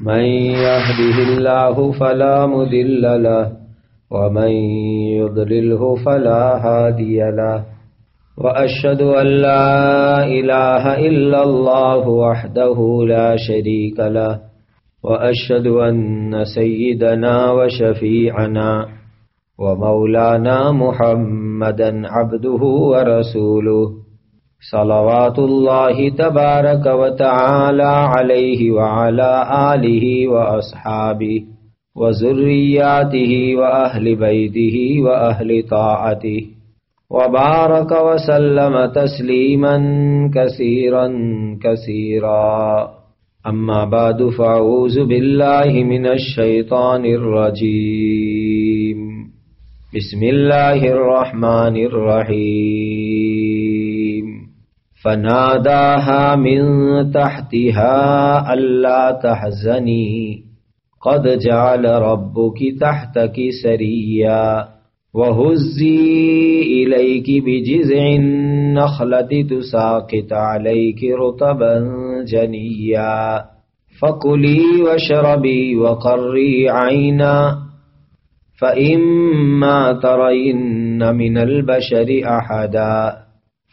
من يهده الله فلا مذل له ومن يضلله فلا هادي له. وأشهد أن لا إله إلا الله وحده لا شريك له وأشهد أن سيدنا وشفيعنا ومولانا محمدا عبده ورسوله. صلوات الله تبارك وتعالى عليه وعلى آله وأصحابه وزرياته وأهل بيته وأهل طاعته وبارك وسلم تسليما كثيرا كثيرا. أما بعد فأعوذ بالله من الشيطان الرجيم. بسم الله الرحمن الرحيم. فناداها من تحتها ألا تحزني. قد جعل ربك تحتك سريا وهزي إليك بجزع النخلة تساقط عليك رطبا جنيا. فكلي واشربي وقري عينا. فإما ترين من البشر أحدا.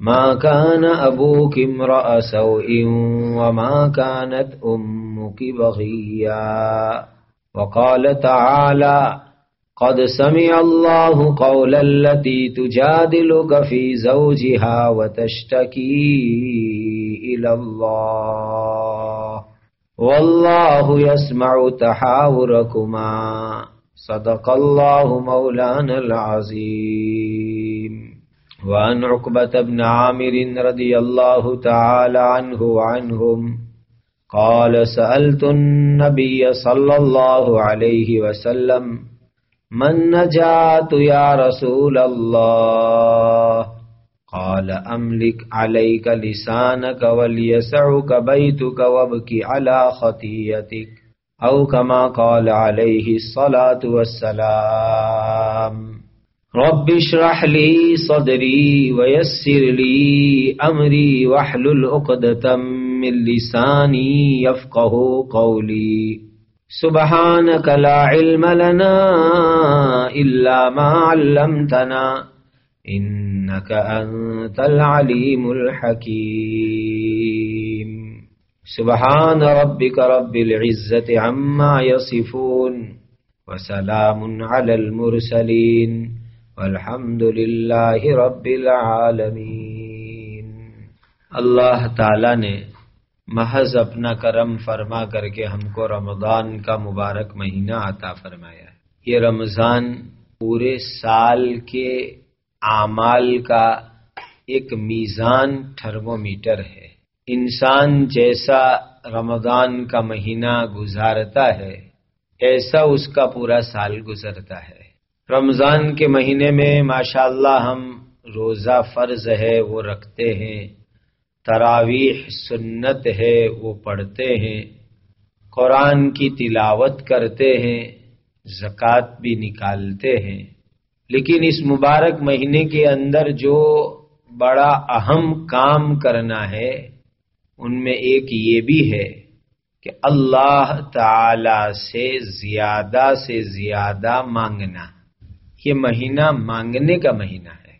ما كان أبوك امرأ سوء وما كانت أمك بغيا. وقال تعالى قد سمع الله قول التي تجادلك في زوجها وتشتكي إلى الله. والله يسمع تحاوركما. صدق الله مولانا العظيم. وعن عقبة بن عامر رضي الله تعالى عنه وعنهم قال سألت النبي صلى الله عليه وسلم من نجات يا رسول الله؟ قال أملك عليك لسانك وليسعك بيتك وابكي على خطيتك. أو كما قال عليه الصلاة والسلام. رب اشرح لي صدري ويسر لي أمري واحلل عقدة من لساني يفقه قولي. سبحانك لا علم لنا إلا ما علمتنا إنك أنت العليم الحكيم. سبحان ربك رب العزة عما يصفون وسلام على المرسلين. والحمد لله رب العالمين اللہ تعالی نے محض اپنا کرم فرما کر کے ہم کو رمضان کا مبارک مہینہ عطا فرمایا ہے۔ یہ رمضان پورے سال کے اعمال کا ایک میزان تھرمو میٹر ہے۔ انسان جیسا رمضان کا مہینہ گزارتا ہے، ایسا اس کا پورا سال گزرتا ہے۔ رمضان کے مہینے میں ماشاءاللہ ہم روزہ فرض ہے، وہ رکھتے ہیں، تراویح سنت ہے، وہ پڑھتے ہیں، قرآن کی تلاوت کرتے ہیں، زکوٰۃ بھی نکالتے ہیں۔ لیکن اس مبارک مہینے کے اندر جو بڑا اہم کام کرنا ہے، ان میں ایک یہ بھی ہے کہ اللہ تعالی سے زیادہ سے زیادہ مانگنا۔ یہ مہینہ مانگنے کا مہینہ ہے۔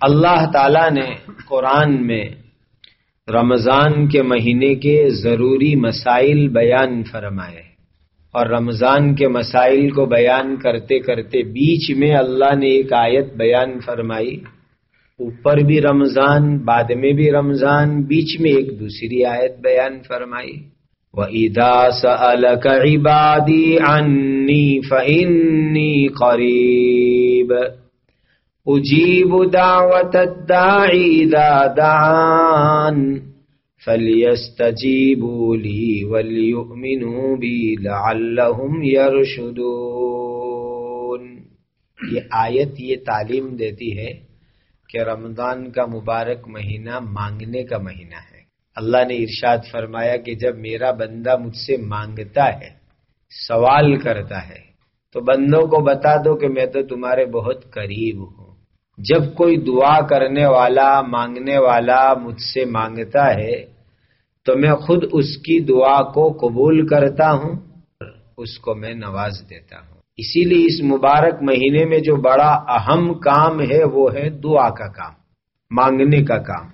اللہ تعالی نے قرآن میں رمضان کے مہینے کے ضروری مسائل بیان فرمائے اور رمضان کے مسائل کو بیان کرتے کرتے بیچ میں اللہ نے ایک آیت بیان فرمائی۔ اوپر بھی رمضان، بعد میں بھی رمضان، بیچ میں ایک دوسری آیت بیان فرمائی۔ وَإِذَا سَأَلَكَ عِبَادِي عَنِّي فَإِنِّي قَرِيبٌ۔ أُجِيبُ دَعْوَةَ الدَّاعِ إِذَا دَعَانِ. فَلْيَسْتَجِيبُوا لِي وَلْيُؤْمِنُوا بِي لَعَلَّهُمْ يَرْشُدُونَ. یہ آیت یہ تعلیم دیتی ہے کہ رمضان کا مبارک مہینہ مانگنے کا مہینہ ہے. اللہ نے ارشاد فرمایا کہ جب میرا بندہ مجھ سے مانگتا ہے، سوال کرتا ہے تو بندوں کو بتا دو کہ میں تو تمہارے بہت قریب ہوں۔ جب کوئی دعا کرنے والا، مانگنے والا مجھ سے مانگتا ہے، تو میں خود اس کی دعا کو قبول کرتا ہوں، اس کو میں نواز دیتا ہوں۔ اسی لیے اس مبارک مہینے میں جو بڑا اہم کام ہے، وہ ہے دعا کا کام، مانگنے کا کام۔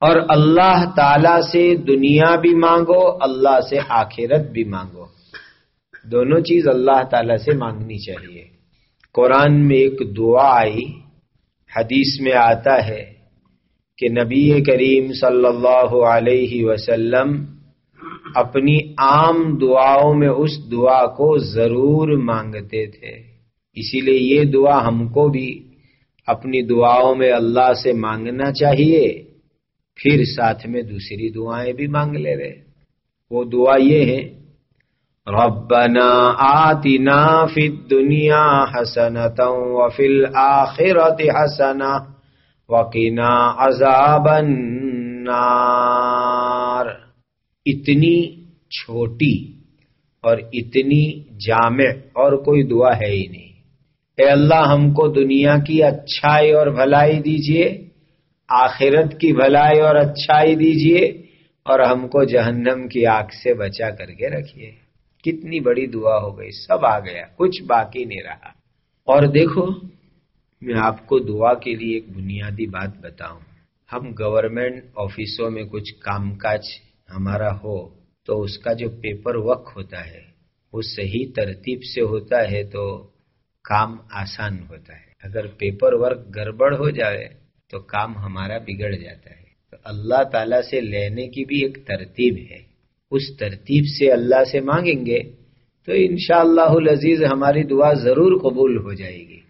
اور اللہ تعالی سے دنیا بھی مانگو، اللہ سے آخرت بھی مانگو۔ دونوں چیز اللہ تعالی سے مانگنی چاہیے۔ قرآن میں ایک دعا آئی، حدیث میں آتا ہے کہ نبی کریم صلی اللہ علیہ وسلم اپنی عام دعاؤں میں اس دعا کو ضرور مانگتے تھے۔ اسی لیے یہ دعا ہم کو بھی اپنی دعاؤں میں اللہ سے مانگنا چاہیے، پھر ساتھ میں دوسری دعائیں بھی مانگ لے رہے۔ وہ دعا یہ ہے ربنا آتنا فی الدنیا حسنتا وفی الاخرت حسنا وقنا عذاب النار۔ اتنی چھوٹی اور اتنی جامع اور کوئی دعا ہے ہی نہیں۔ اے اللہ، ہم کو دنیا کی اچھائی اور بھلائی دیجیے، آخرت کی بھلائی اور اچھائی دیجیے، اور ہم کو جہنم کی آگ سے بچا کر کے رکھیے۔ کتنی بڑی دعا ہو گئی، سب آ گیا، کچھ باقی نہیں رہا۔ اور دیکھو، میں آپ کو دعا کے لیے ایک بنیادی بات بتاؤں۔ ہم گورنمنٹ آفیسوں میں کچھ کام کاج ہمارا ہو تو اس کا جو پیپر ورک ہوتا ہے، وہ صحیح ترتیب سے ہوتا ہے تو کام آسان ہوتا ہے۔ اگر پیپر ورک گڑبڑ ہو جائے تو کام ہمارا بگڑ جاتا ہے۔ تو اللہ تعالیٰ سے لینے کی بھی ایک ترتیب ہے۔ اس ترتیب سے اللہ سے مانگیں گے، تو انشاءاللہ اللہ العزیز ہماری دعا ضرور قبول ہو جائے گی۔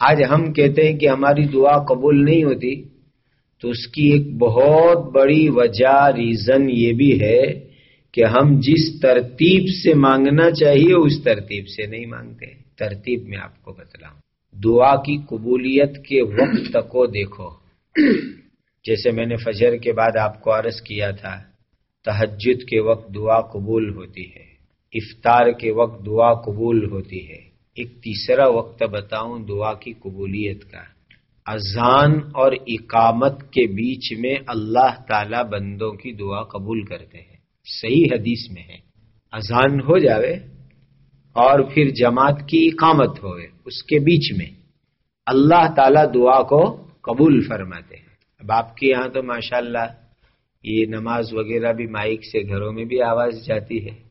آج ہم کہتے ہیں کہ ہماری دعا قبول نہیں ہوتی، تو اس کی ایک بہت بڑی وجہ ریزن یہ بھی ہے کہ ہم جس ترتیب سے مانگنا چاہیے، اس ترتیب سے نہیں مانگتے۔ ترتیب میں آپ کو بتلاؤں۔ دعا کی قبولیت کے وقت کو دیکھو۔ جیسے میں نے فجر کے بعد آپ کو عرض کیا تھا تحجد کے وقت دعا قبول ہوتی ہے۔ افطار کے وقت دعا قبول ہوتی ہے۔ ایک تیسرا وقت بتاؤں دعا کی قبولیت کا۔ اذان اور اقامت کے بیچ میں اللہ تعالی بندوں کی دعا قبول کرتے ہیں۔ صحیح حدیث میں ہے۔ اذان ہو جاوے اور پھر جماعت کی اقامت ہوئے۔ اس کے بیچ میں اللہ تعالی دعا کو قبول فرماتے ہیں۔ اب آپ کے یہاں تو ماشاءاللہ یہ نماز وغیرہ بھی مائک سے گھروں میں بھی آواز جاتی ہے۔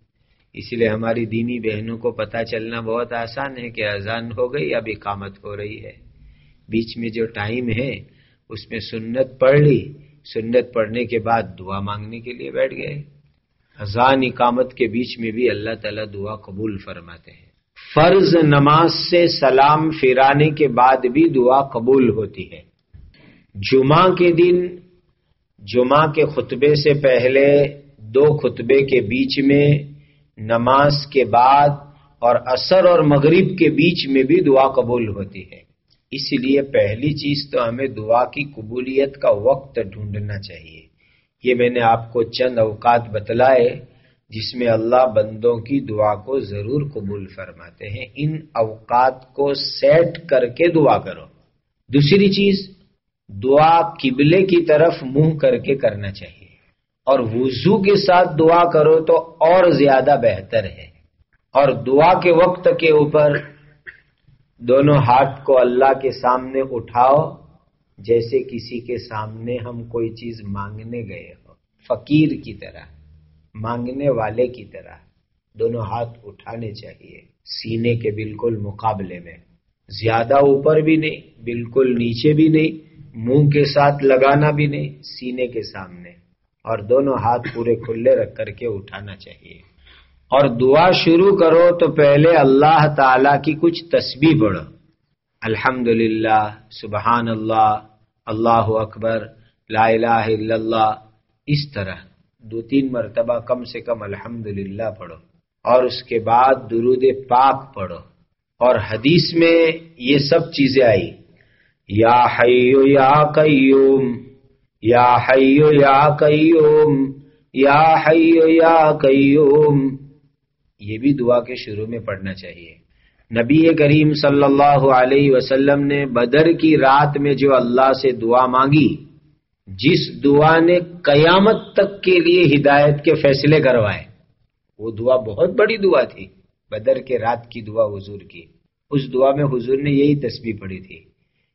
اسی لیے ہماری دینی بہنوں کو پتہ چلنا بہت آسان ہے کہ اذان ہو گئی اب اقامت ہو رہی ہے۔ بیچ میں جو ٹائم ہے، اس میں سنت پڑھ لی۔ سنت پڑھنے کے بعد دعا مانگنے کے لیے بیٹھ گئے۔ اذان اقامت کے بیچ میں بھی اللہ تعالیٰ دعا قبول فرماتے ہیں۔ فرض نماز سے سلام پھرانے کے بعد بھی دعا قبول ہوتی ہے۔ جمعہ کے دن جمعہ کے خطبے سے پہلے دو خطبے کے بیچ میں، نماز کے بعد اور اثر اور مغرب کے بیچ میں بھی دعا قبول ہوتی ہے۔ اس لیے پہلی چیز تو ہمیں دعا کی قبولیت کا وقت ڈھونڈنا چاہیے۔ یہ میں نے آپ کو چند اوقات بتلائے جس میں اللہ بندوں کی دعا کو ضرور قبول فرماتے ہیں۔ ان اوقات کو سیٹ کر کے دعا کرو۔ دوسری چیز دعا قبلے کی طرف منہ کر کے کرنا چاہیے۔ اور وضو کے ساتھ دعا کرو تو اور زیادہ بہتر ہے۔ اور دعا کے وقت کے اوپر دونوں ہاتھ کو اللہ کے سامنے اٹھاؤ، جیسے کسی کے سامنے ہم کوئی چیز مانگنے گئے ہو۔ فقیر کی طرح، مانگنے والے کی طرح دونوں ہاتھ اٹھانے چاہیے۔ سینے کے بالکل مقابلے میں، زیادہ اوپر بھی نہیں، بالکل نیچے بھی نہیں۔ منہ کے ساتھ لگانا بھی نہیں، سینے کے سامنے۔ اور دونوں ہاتھ پورے کھلے رکھ کر کے اٹھانا چاہیے۔ اور دعا شروع کرو تو پہلے اللہ تعالی کی کچھ تسبیح پڑھو۔ الحمد للہ سبحان اللہ اللہ اکبر، لا الہ الا اللہ، اس طرح۔ دو تین مرتبہ کم سے کم الحمد للہ پڑھو۔ اور اس کے بعد درود پاک پڑھو۔ اور حدیث میں یہ سب چیزیں آئی یا حیو یا قیوم یا حیو یا قیوم یا حیو یا قیوم یہ بھی دعا کے شروع میں پڑھنا چاہیے۔ نبی کریم صلی اللہ علیہ وسلم نے بدر کی رات میں جو اللہ سے دعا مانگی، جس دعا نے قیامت تک کے لیے ہدایت کے فیصلے کروائے، وہ دعا بہت بڑی دعا تھی۔ بدر کے رات کی دعا حضور کی۔ اس دعا میں حضور نے یہی تسبیح پڑھی تھی۔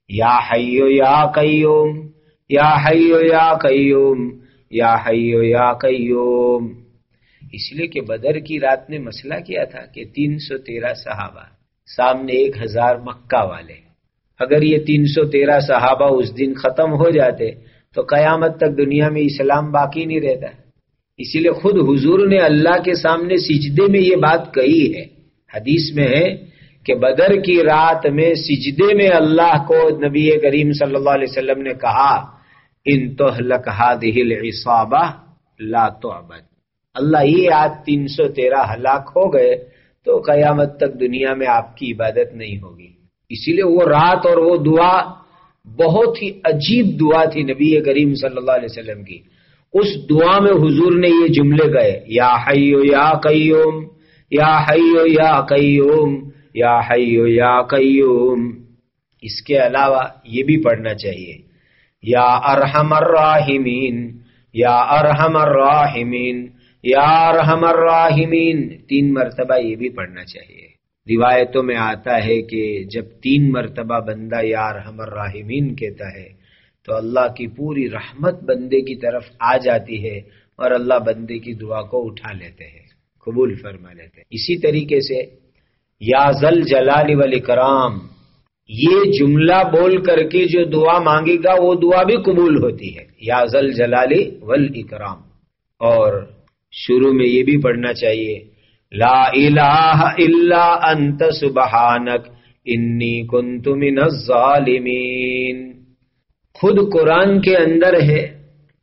یا حیو یا قیوم، یا حیو یا قیوم، یا حیو یا قیوم۔ اس لیے کہ بدر کی رات نے مسئلہ کیا تھا کہ تین سو تیرہ صحابہ، سامنے ایک ہزار مکہ والے۔ اگر یہ تین سو تیرہ صحابہ اس دن ختم ہو جاتے، تو قیامت تک دنیا میں اسلام باقی نہیں رہتا۔ اسی لیے خود حضور نے اللہ کے سامنے سجدے میں یہ بات کہی ہے۔ حدیث میں ہے کہ بدر کی رات میں سجدے میں اللہ کو نبی کریم صلی اللہ علیہ وسلم نے کہا، ان تو لا تو اللہ یہ آج تین سو تیرہ ہلاک ہو گئے تو قیامت تک دنیا میں آپ کی عبادت نہیں ہوگی۔ اسی لیے وہ رات اور وہ دعا بہت ہی عجیب دعا تھی نبی کریم صلی اللہ علیہ وسلم کی۔ اس دعا میں حضور نے یہ جملے گئے، یا حیو یا قیوم، یا حیو یا قیوم یا حیو یا قیوم، اس کے علاوہ یہ بھی پڑھنا چاہیے۔ یا ارحم الراحمین، یا ارحم الراحمین، یا ارحم الراحمین، تین مرتبہ یہ بھی پڑھنا چاہیے۔ روایتوں میں آتا ہے کہ جب تین مرتبہ بندہ یا ارحم الراحمین کہتا ہے، تو اللہ کی پوری رحمت بندے کی طرف آ جاتی ہے اور اللہ بندے کی دعا کو اٹھا لیتے ہیں، قبول فرما لیتے ہیں۔ اسی طریقے سے یا زل جلال والاکرام یہ جملہ بول کر کے جو دعا مانگے گا، وہ دعا بھی قبول ہوتی ہے۔ یا زل جلالی والاکرام اور شروع میں یہ بھی پڑھنا چاہیے، لا الہ الا انت سبحانک، انی کنت من الظالمین۔ خود قرآن کے اندر ہے،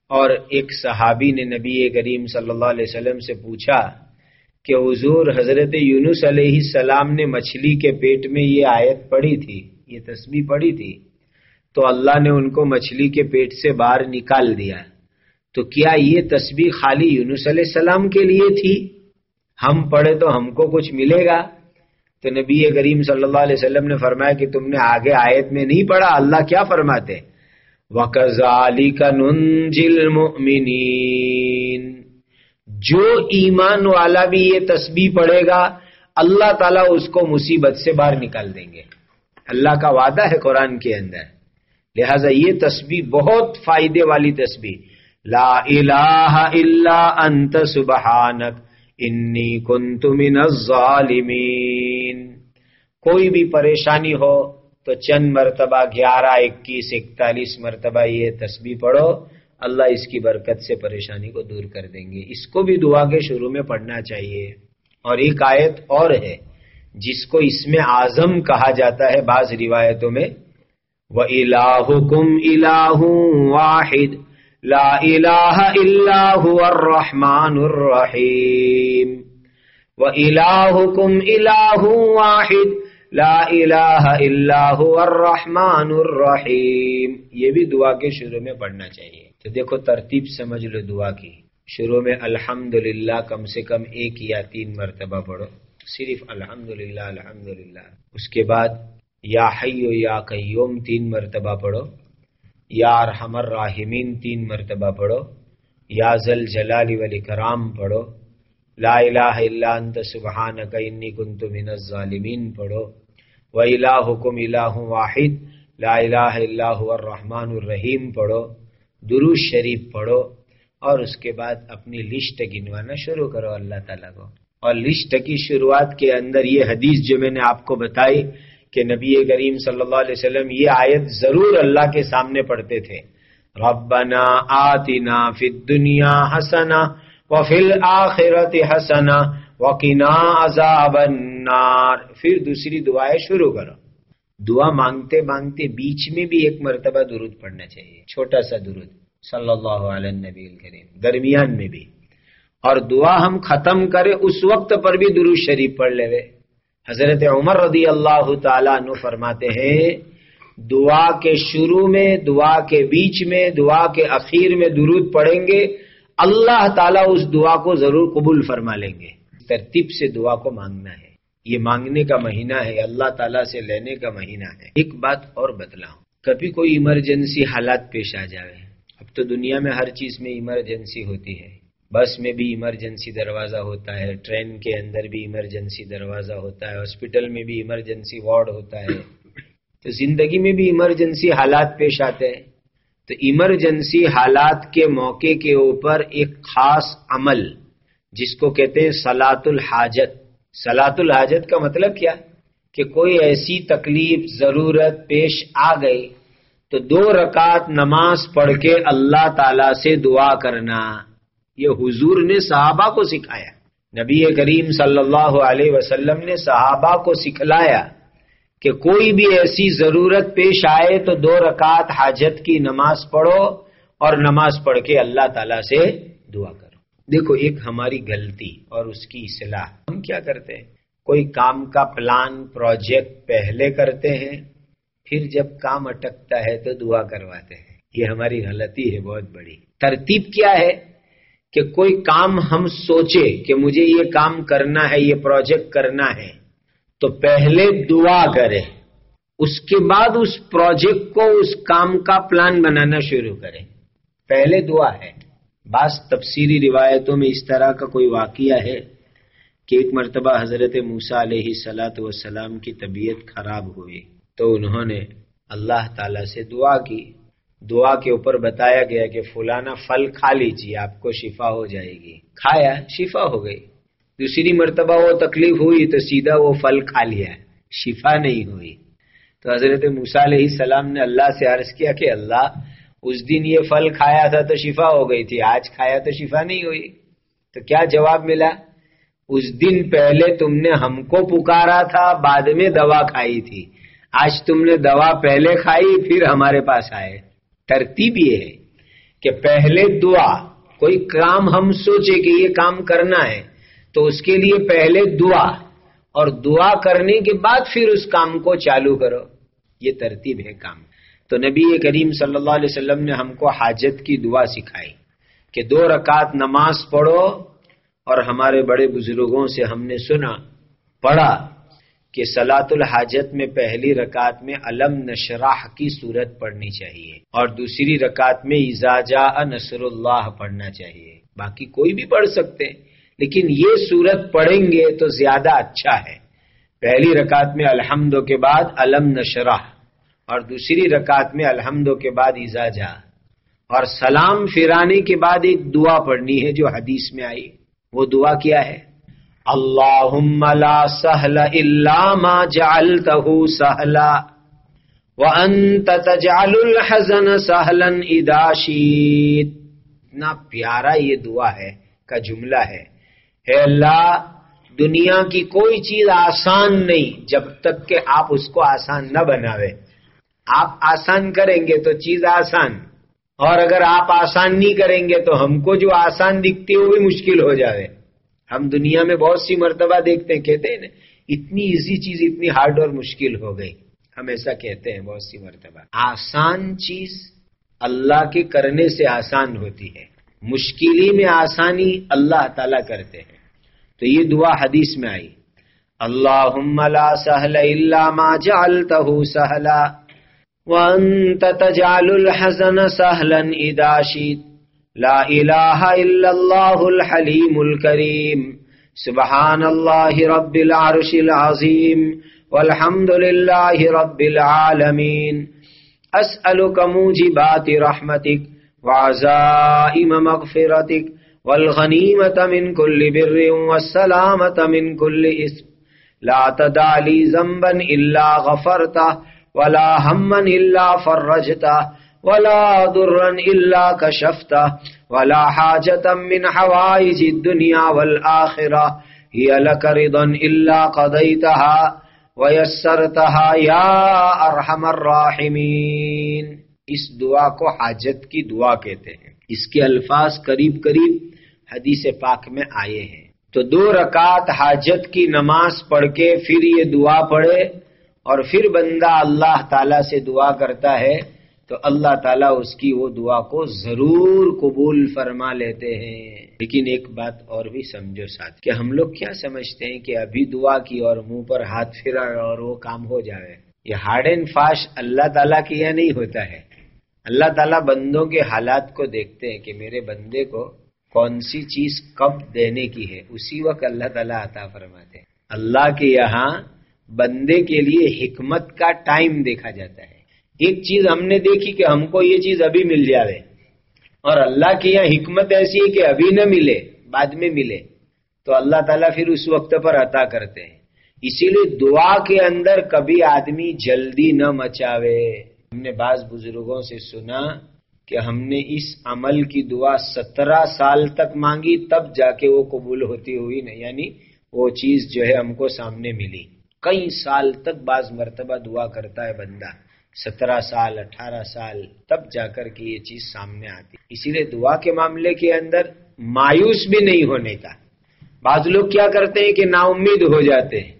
اور ایک صحابی نے نبی کریم صلی اللہ علیہ وسلم سے پوچھا کہ حضور حضرت یونس علیہ السلام نے مچھلی کے پیٹ میں یہ آیت پڑھی تھی، یہ تسبیح پڑھی تھی، تو اللہ نے ان کو مچھلی کے پیٹ سے باہر نکال دیا۔ تو کیا یہ تسبیح خالی یونس علیہ السلام کے لیے تھی؟ ہم پڑھے تو ہم کو کچھ ملے گا۔ تو نبی کریم صلی اللہ علیہ وسلم نے فرمایا کہ تم نے آگے آیت میں نہیں پڑھا، اللہ کیا فرماتے؟ وَكَذَلِكَ نُنْجِ الْمُؤْمِنِينَ جو ایمان والا بھی یہ تسبیح پڑھے گا، اللہ تعالیٰ اس کو مصیبت سے باہر نکال دیں گے۔ اللہ کا وعدہ ہے قرآن کے اندر۔ لہذا یہ تسبیح بہت فائدے والی تسبیح۔ لا الہ الا انت سبحانک، انی کنت من الظالمین۔ کوئی بھی پریشانی ہو تو چند مرتبہ، گیارہ، اکیس، اکتالیس مرتبہ یہ تسبیح پڑھو۔ اللہ اس کی برکت سے پریشانی کو دور کر دیں گے۔ اس کو بھی دعا کے شروع میں پڑھنا چاہیے۔ اور ایک آیت اور ہے، جس کو اس میں اعظم کہا جاتا ہے بعض روایتوں میں۔ وہ الاح کم الاح واحد، لا الہ الا هو الرحمن الرحیم و الہکم الہ واحد، لا الہ الا هو الرحمن الرحیم یہ بھی دعا کے شروع میں پڑھنا چاہیے۔ تو دیکھو ترتیب سمجھ لو دعا کی۔ شروع میں الحمد کم سے کم ایک یا تین مرتبہ پڑھو۔ صرف الحمد للہ الحمد للہ اس کے بعد یا حیو یا قیوم تین مرتبہ پڑھو۔ یا ہمر راہمین تین مرتبہ پڑھو۔ یا زل جلالی ولی کرام پڑھو۔ لا الہ الا انت سبحانک انی کنت من الظالمین پڑھو۔ و الہکم الہ واحد۔ لا الہ الا هو الرحمن الرحیم پڑھو۔ دروش شریف پڑھو اور اس کے بعد اپنی لسٹ گنوانا شروع کرو اللہ تعالیٰ کو۔ اور لسٹ کی شروعات کے اندر یہ حدیث جو میں نے آپ کو بتائی کہ نبی کریم صلی اللہ علیہ وسلم یہ آیت ضرور اللہ کے سامنے پڑھتے تھے۔ ربنا آتنا فی الدنیا حسنا وفی الاخرت حسنا وقنا عذاب النار۔ پھر دوسری دعائیں شروع کرو۔ دعا مانگتے مانگتے بیچ میں بھی ایک مرتبہ درود پڑھنا چاہیے۔ چھوٹا سا درود۔ صلی اللہ علیہ نبی الکریم۔ درمیان میں بھی۔ اور دعا ہم ختم کرے، اس وقت پر بھی درود شریف پڑھ لے حضرت عمر رضی اللہ تعالیٰ عنہ فرماتے ہیں، دعا کے شروع میں، دعا کے بیچ میں، دعا کے اخیر میں درود پڑھیں گے۔ اللہ تعالیٰ اس دعا کو ضرور قبول فرما لیں گے۔ ترتیب سے دعا کو مانگنا ہے۔ یہ مانگنے کا مہینہ ہے، اللہ تعالیٰ سے لینے کا مہینہ ہے۔ ایک بات اور بتلاؤں، کبھی کوئی ایمرجنسی حالات پیش آ جائے اب تو دنیا میں ہر چیز میں ایمرجنسی ہوتی ہے۔ بس میں بھی ایمرجنسی دروازہ ہوتا ہے، ٹرین کے اندر بھی ایمرجنسی دروازہ ہوتا ہے ہاسپٹل میں بھی ایمرجنسی وارڈ ہوتا ہے۔ تو زندگی میں بھی ایمرجنسی حالات پیش آتے ہیں۔ تو ایمرجنسی حالات کے موقع کے اوپر ایک خاص عمل، جس کو کہتے ہیں سلاط الحاجت۔ سلاط الحاجت کا مطلب کیا؟ کہ کوئی ایسی تکلیف، ضرورت، پیش آ گئی تو دو رکعت نماز پڑھ کے اللہ تعالی سے دعا کرنا۔ یہ حضور نے صحابہ کو سکھایا۔ نبی کریم صلی اللہ علیہ وسلم نے صحابہ کو سکھلایا کہ کوئی بھی ایسی ضرورت پیش آئے تو دو رکعت حاجت کی نماز پڑھو اور نماز پڑھ کے اللہ تعالی سے دعا کرو۔ دیکھو، ایک ہماری غلطی اور اس کی اصلاح۔ ہم کیا کرتے ہیں؟ کوئی کام کا پلان، پروجیکٹ پہلے کرتے ہیں، پھر جب کام اٹکتا ہے تو دعا کرواتے ہیں۔ یہ ہماری غلطی ہے، بہت بڑی۔ ترتیب کیا ہے؟ کہ کوئی کام ہم سوچے کہ مجھے یہ کام کرنا ہے، یہ پروجیکٹ کرنا ہے، تو پہلے دعا کرے۔ اس کے بعد اس پروجیکٹ کو، اس کام کا پلان بنانا شروع کرے۔ پہلے دعا ہے۔ بعض تفسیری روایتوں میں اس طرح کا کوئی واقعہ ہے کہ ایک مرتبہ حضرت موسا علیہ سلاۃ وسلام کی طبیعت خراب ہوئی تو انہوں نے اللہ تعالی سے دعا کی۔ دعا کے اوپر بتایا گیا کہ فلانا پھل کھا لیجیے آپ کو شفا ہو جائے گی۔ کھایا، شفا ہو گئی۔ دوسری مرتبہ وہ تکلیف ہوئی تو سیدھا وہ پھل کھا لیا۔ شفا نہیں ہوئی۔ تو حضرت موسا علیہ السلام نے اللہ سے عرض کیا کہ اللہ اس دن یہ پھل کھایا تھا تو شفا ہو گئی تھی، آج کھایا تو شفا نہیں ہوئی۔ تو کیا جواب ملا؟ اس دن پہلے تم نے ہم کو پکارا تھا، بعد میں دوا کھائی تھی۔ آج تم نے دوا پہلے کھائی، پھر ہمارے پاس آئے۔ ترتیب یہ ہے کہ پہلے دعا، کوئی کام ہم سوچے کہ یہ کام کرنا ہے، تو اس کے لیے پہلے دعا۔ اور دعا کرنے کے بعد پھر اس کام کو چالو کرو۔ یہ ترتیب ہے کام۔ تو نبی کریم صلی اللہ علیہ وسلم نے ہم کو حاجت کی دعا سکھائی کہ دو رکعت نماز پڑھو اور ہمارے بڑے بزرگوں سے ہم نے سنا، پڑھا کہ سلاۃ الحاجت میں پہلی رکعت میں علم نشراح کی صورت پڑھنی چاہیے اور دوسری رکعت میں اجاجا نصر اللہ پڑھنا چاہیے۔ باقی کوئی بھی پڑھ سکتے، لیکن یہ صورت پڑھیں گے تو زیادہ اچھا ہے۔ پہلی رکعت میں الحمد کے بعد علم نشراہ اور دوسری رکعت میں الحمد کے بعد ایزا جا۔ اور سلام پھرانے کے بعد ایک دعا پڑھنی ہے جو حدیث میں آئی۔ وہ دعا کیا ہے؟ اللہ لا سہل اللہ ما جعلته سہلا وانت تجعل الحزن سہلا اذا شیت۔ اتنا پیارا یہ دعا ہے کا جملہ ہے۔ اے اللہ، دنیا کی کوئی چیز آسان نہیں جب تک کہ آپ اس کو آسان نہ بناوے۔ آپ آسان کریں گے تو چیز آسان۔ اور اگر آپ آسان نہیں کریں گے تو ہم کو جو آسان دکھتی ہے وہ بھی مشکل ہو جائے ہم دنیا میں بہت سی مرتبہ دیکھتے ہیں، کہتے ہیں نا، اتنی ایزی چیز، اتنی ہارڈ اور مشکل ہو گئی۔ ہم ایسا کہتے ہیں بہت سی مرتبہ۔ آسان چیز اللہ کے کرنے سے آسان ہوتی ہے۔ مشکلی میں آسانی اللہ تعالی کرتے ہیں۔ تو یہ دعا حدیث میں آئی۔ اللہ سہل اللہ ما جعلتہ سہلا۔ وانت تجعل الحزن سهلا اذا شئت. لا اله الا الله الحليم الكريم. سبحان الله رب العرش العظيم. والحمد لله رب العالمين. اسالك موجبات رحمتك وعزائم مغفرتك. والغنيمه من كل بر والسلامه من كل اسم لا تدع لي ذنبا الا غفرته. ولا ہما الا فرجتا ولا ضرا الا كشفته ولا حاجه من حوائج الدنيا والاخره هي لك رضا الا قضيتها ويسرتها يا ارحم الراحمين۔ اس دعا کو حاجت کی دعا کہتے ہیں۔ اس کے الفاظ قریب قریب حدیث پاک میں آئے ہیں۔ تو دو رکعت حاجت کی نماز پڑھ کے پھر یہ دعا پڑھے۔ اور پھر بندہ اللہ تعالی سے دعا کرتا ہے، تو اللہ تعالیٰ اس کی وہ دعا کو ضرور قبول فرما لیتے ہیں۔ لیکن ایک بات اور بھی سمجھو ساتھ، کہ ہم لوگ کیا سمجھتے ہیں کہ ابھی دعا کی اور منہ پر ہاتھ پھرا اور وہ کام ہو جائے۔ یہ ہارڈ اینڈ فاسٹ اللہ تعالیٰ کی یہ نہیں ہوتا ہے۔ اللہ تعالیٰ بندوں کے حالات کو دیکھتے ہیں کہ میرے بندے کو کون سی چیز کب دینے کی ہے، اسی وقت اللہ تعالیٰ عطا فرماتے ہیں۔ اللہ کے یہاں بندے کے لیے حکمت کا ٹائم دیکھا جاتا ہے۔ ایک چیز ہم نے دیکھی کہ ہم کو یہ چیز ابھی مل جائے اور اللہ کی یہاں حکمت ایسی ہے کہ ابھی نہ ملے، بعد میں ملے۔ تو اللہ تعالیٰ پھر اس وقت پر عطا کرتے ہیں۔ اسی لیے دعا کے اندر کبھی آدمی جلدی نہ مچاوے۔ ہم نے بعض بزرگوں سے سنا کہ ہم نے اس عمل کی دعا سترہ سال تک مانگی، تب جا کے وہ قبول ہوتی ہوئی نا یعنی وہ چیز جو ہے ہم کو سامنے ملی۔ کئی سال تک بعض مرتبہ دعا کرتا ہے بندہ، سترہ سال، اٹھارہ سال، تب جا کر کے یہ چیز سامنے آتی۔ اسی لیے دعا کے معاملے کے اندر مایوس بھی نہیں ہونے کا۔ بعض لوگ کیا کرتے ہیں کہ نا امید ہو جاتے ہیں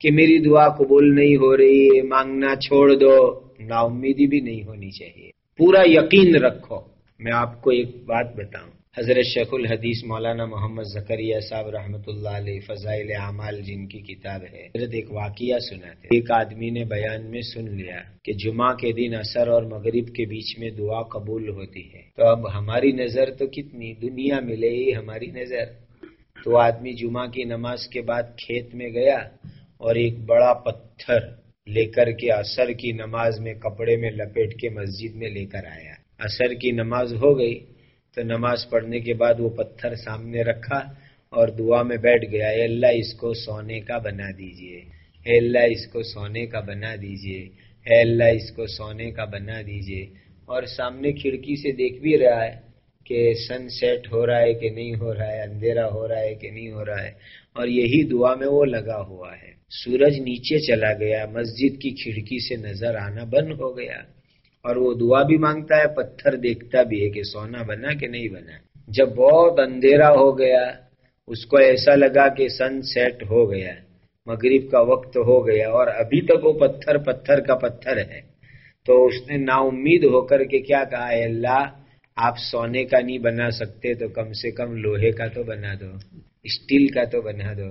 کہ میری دعا قبول نہیں ہو رہی ہے مانگنا چھوڑ دو۔ نا امیدی بھی نہیں ہونی چاہیے۔ پورا یقین رکھو۔ میں آپ کو ایک بات بتاؤں۔ حضرت شیخ الحدیث مولانا محمد زکریہ صاحب رحمۃ اللہ علیہ فضائل اعمال جن کی کتاب ہے، حضرت ایک واقعہ سنا تھا ایک آدمی نے بیان میں سن لیا کہ جمعہ کے دن اثر اور مغرب کے بیچ میں دعا قبول ہوتی ہے۔ تو اب ہماری نظر تو کتنی دنیا ملے ہی ہماری نظر۔ تو آدمی جمعہ کی نماز کے بعد کھیت میں گیا اور ایک بڑا پتھر لے کر کے اثر کی نماز میں کپڑے میں لپیٹ کے مسجد میں لے کر آیا۔ اثر کی نماز ہو گئی۔ تو نماز پڑھنے کے بعد وہ پتھر سامنے رکھا اور دعا میں بیٹھ گیا، اے اللہ اس کو سونے کا بنا دیجیے، اے اللہ اس کو سونے کا بنا دیجیے، اے اللہ اس کو سونے کا بنا دیجیے۔ اور سامنے کھڑکی سے دیکھ بھی رہا ہے کہ سن سیٹ ہو رہا ہے کہ نہیں ہو رہا ہے، اندھیرا ہو رہا ہے کہ نہیں ہو رہا ہے۔ اور یہی دعا میں وہ لگا ہوا ہے۔ سورج نیچے چلا گیا، مسجد کی کھڑکی سے نظر آنا بند ہو گیا۔ اور وہ دعا بھی مانگتا ہے، پتھر دیکھتا بھی ہے کہ سونا بنا کہ نہیں بنا۔ جب بہت اندھیرا ہو گیا، اس کو ایسا لگا کہ سن سیٹ ہو گیا۔ مغرب کا وقت ہو گیا اور ابھی تک وہ پتھر پتھر کا پتھر ہے۔ تو اس نے نا امید ہو کر کے کیا کہا ہے اللہ، آپ سونے کا نہیں بنا سکتے تو کم سے کم لوہے کا تو بنا دو اسٹیل کا تو بنا دو۔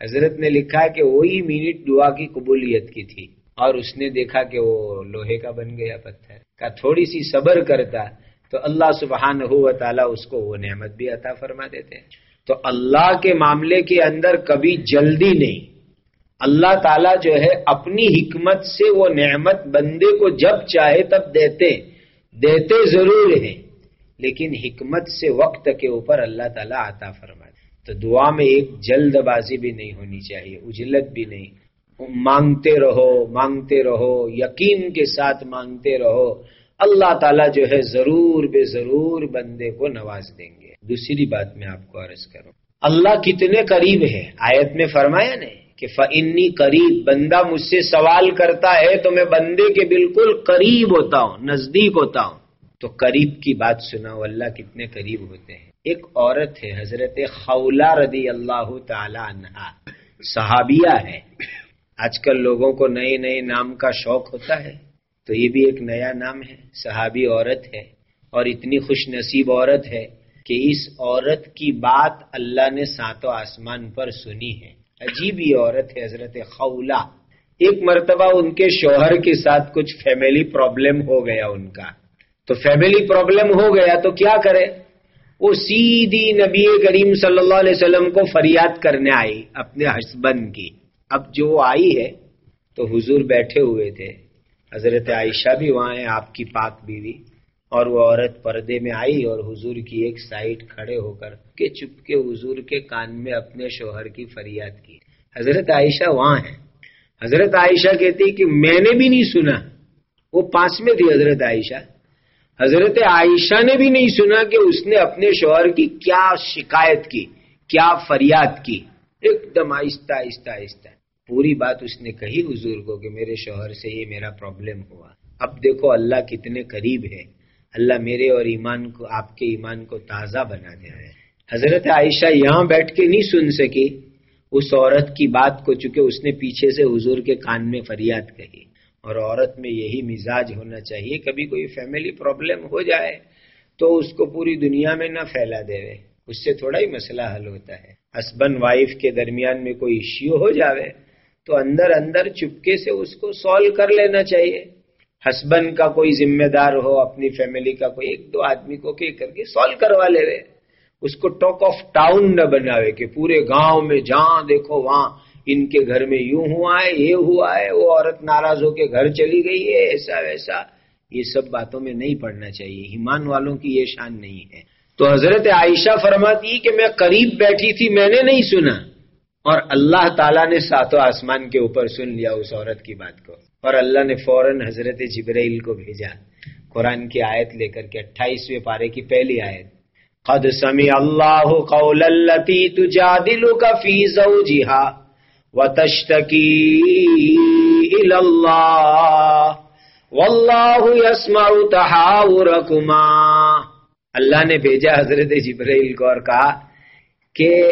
حضرت نے لکھا کہ وہی منٹ دعا کی قبولیت کی تھی۔ اور اس نے دیکھا کہ وہ لوہے کا بن گیا پتھر، کا تھوڑی سی صبر کرتا تو اللہ سبحان ہو تعالیٰ اس کو وہ نعمت بھی عطا فرما دیتے ہیں۔ تو اللہ کے معاملے کے اندر کبھی جلدی نہیں۔ اللہ تعالیٰ جو ہے اپنی حکمت سے وہ نعمت بندے کو جب چاہے تب دیتے دیتے ضرور ہیں۔ لیکن حکمت سے وقت کے اوپر اللہ تعالیٰ عطا فرما تو دعا میں ایک جلد بازی بھی نہیں ہونی چاہیے، اجلت بھی نہیں۔ مانگتے رہو مانگتے رہو، یقین کے ساتھ مانگتے رہو، اللہ تعالیٰ جو ہے ضرور بے ضرور بندے کو نواز دیں گے۔ دوسری بات میں آپ کو عرض کروں، اللہ کتنے قریب ہے آیت میں فرمایا نہیں کہ فنی قریب، بندہ مجھ سے سوال کرتا ہے تو میں بندے کے بالکل قریب ہوتا ہوں، نزدیک ہوتا ہوں۔ تو قریب کی بات سنا اللہ کتنے قریب ہوتے ہیں۔ ایک عورت ہے، حضرت خولہ رضی اللہ تعالی عنہ، صحابیہ ہے آج کل لوگوں کو نئے نئے نام کا شوق ہوتا ہے۔ تو یہ بھی ایک نیا نام ہے، صحابی عورت ہے۔ اور اتنی خوش نصیب عورت ہے کہ اس عورت کی بات اللہ نے ساتوں آسمان پر سنی ہے۔ عجیب یہ عورت ہے حضرت خولہ۔ ایک مرتبہ ان کے شوہر کے ساتھ کچھ فیملی پرابلم ہو گیا ان کا۔ تو فیملی پرابلم ہو گیا تو کیا کرے؟ وہ سیدھی نبی کریم صلی اللہ علیہ وسلم کو فریاد کرنے آئی اپنے ہسبند کی۔ اب جو آئی ہے تو حضور بیٹھے ہوئے تھے۔ حضرت عائشہ بھی وہاں ہے آپ کی پاک بیوی۔ اور وہ عورت پردے میں آئی اور حضور کی ایک سائڈ کھڑے ہو کر کے چپ کے حضور کے کان میں اپنے شوہر کی فریاد کی۔ حضرت عائشہ وہاں ہے حضرت عائشہ کہتی کہ میں نے بھی نہیں سنا۔ وہ پاس میں تھی حضرت عائشہ۔ حضرت عائشہ نے بھی نہیں سنا کہ اس نے اپنے شوہر کی کیا شکایت کی، کیا فریاد کی۔ ایک دم آہستہ آہستہ آہستہ۔ پوری بات اس نے کہی حضور کو کہ میرے شوہر سے یہ میرا پرابلم ہوا۔ اب دیکھو اللہ کتنے قریب ہے۔ اللہ میرے اور ایمان کو، آپ کے ایمان کو تازہ بنا دیا ہے۔ حضرت عائشہ یہاں بیٹھ کے نہیں سن سکی اس عورت کی بات کو، چونکہ اس نے پیچھے سے حضور کے کان میں فریاد کہی۔ اور عورت میں یہی مزاج ہونا چاہیے، کبھی کوئی فیملی پرابلم ہو جائے تو اس کو پوری دنیا میں نہ پھیلا دے۔ اس سے تھوڑا ہی مسئلہ حل ہوتا ہے۔ ہسبینڈ وائف کے درمیان میں کوئی ایشو ہو جاوے۔ تو اندر اندر چپکے سے اس کو سالو کر لینا چاہیے۔ ہسبینڈ کا کوئی ذمہ دار ہو، اپنی فیملی کا کوئی، ایک دو آدمی کو کہ کر کے سالو کروا لے رہے۔ اس کو ٹاک آف ٹاؤن نہ بناوے کہ پورے گاؤں میں جہاں دیکھو وہاں ان کے گھر میں یوں ہوا ہے، یہ ہوا ہے، وہ عورت ناراض ہو کے گھر چلی گئی ہے، ایسا ویسا۔ یہ سب باتوں میں نہیں پڑنا چاہیے۔ ایمان والوں کی یہ شان نہیں ہے۔ تو حضرت عائشہ فرماتی کہ میں قریب بیٹھی تھی، میں نے نہیں سنا۔ اور اللہ تعالیٰ نے ساتوں آسمان کے اوپر سن لیا اس عورت کی بات کو اور اللہ نے فوراً حضرت جبرائیل کو بھیجا قرآن کی آیت لے کر کے اٹھائیسویں پارے کی پہلی آیت۔ قد سمی اللہ قول التي تجادلك في زوجها وتشتكي الى الله والله يسمع تحاوركما۔ اللہ نے بھیجا حضرت جبرائیل کو اور کہا کہ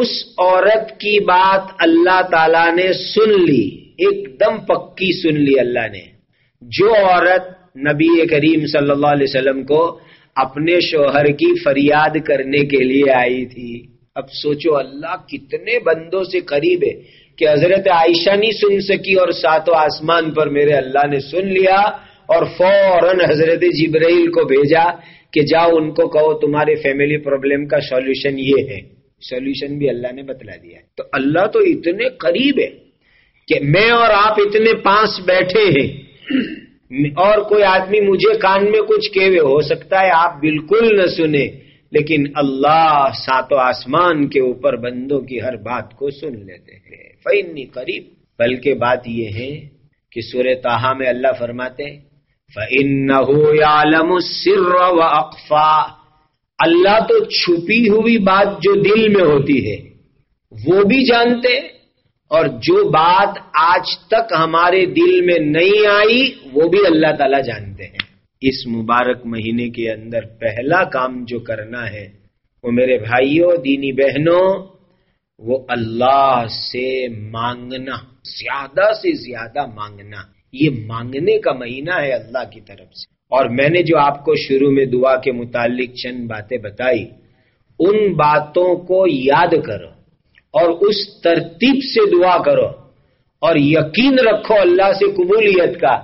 اس عورت کی بات اللہ تعالی نے سن لی، ایک دم پکی سن لی اللہ نے۔ جو عورت نبی کریم صلی اللہ علیہ وسلم کو اپنے شوہر کی فریاد کرنے کے لیے آئی تھی، اب سوچو اللہ کتنے بندوں سے قریب ہے کہ حضرت عائشہ نہیں سن سکی اور ساتوں آسمان پر میرے اللہ نے سن لیا اور فوراً حضرت جبرائیل کو بھیجا کہ جاؤ ان کو کہو تمہارے فیملی پرابلم کا سولوشن یہ ہے۔ سولوشن بھی اللہ نے بتلا دیا ہے۔ تو اللہ تو اتنے قریب ہے کہ میں اور آپ اتنے پاس بیٹھے ہیں۔ اور کوئی آدمی مجھے کان میں کچھ کہوے، ہو سکتا ہے آپ بالکل نہ سنیں، لیکن اللہ سات و آسمان کے اوپر بندوں کی ہر بات کو سن لیتے ہیں۔ فنی قریب بلکہ بات یہ ہے کہ سور تاہا میں اللہ فرماتے فَإِنَّهُ سر و اقفا اللہ تو چھپی ہوئی بات جو دل میں ہوتی ہے، وہ بھی جانتے اور جو بات آج تک ہمارے دل میں نہیں آئی، وہ بھی اللہ تعالی جانتے ہیں۔ اس مبارک مہینے کے اندر پہلا کام جو کرنا ہے، وہ میرے بھائیوں، دینی بہنوں، وہ اللہ سے مانگنا، زیادہ سے زیادہ مانگنا۔ یہ مانگنے کا مہینہ ہے اللہ کی طرف سے۔ اور میں نے جو آپ کو شروع میں دعا کے متعلق چند باتیں بتائی، ان باتوں کو یاد کرو اور اس ترتیب سے دعا کرو اور یقین رکھو اللہ سے قبولیت کا،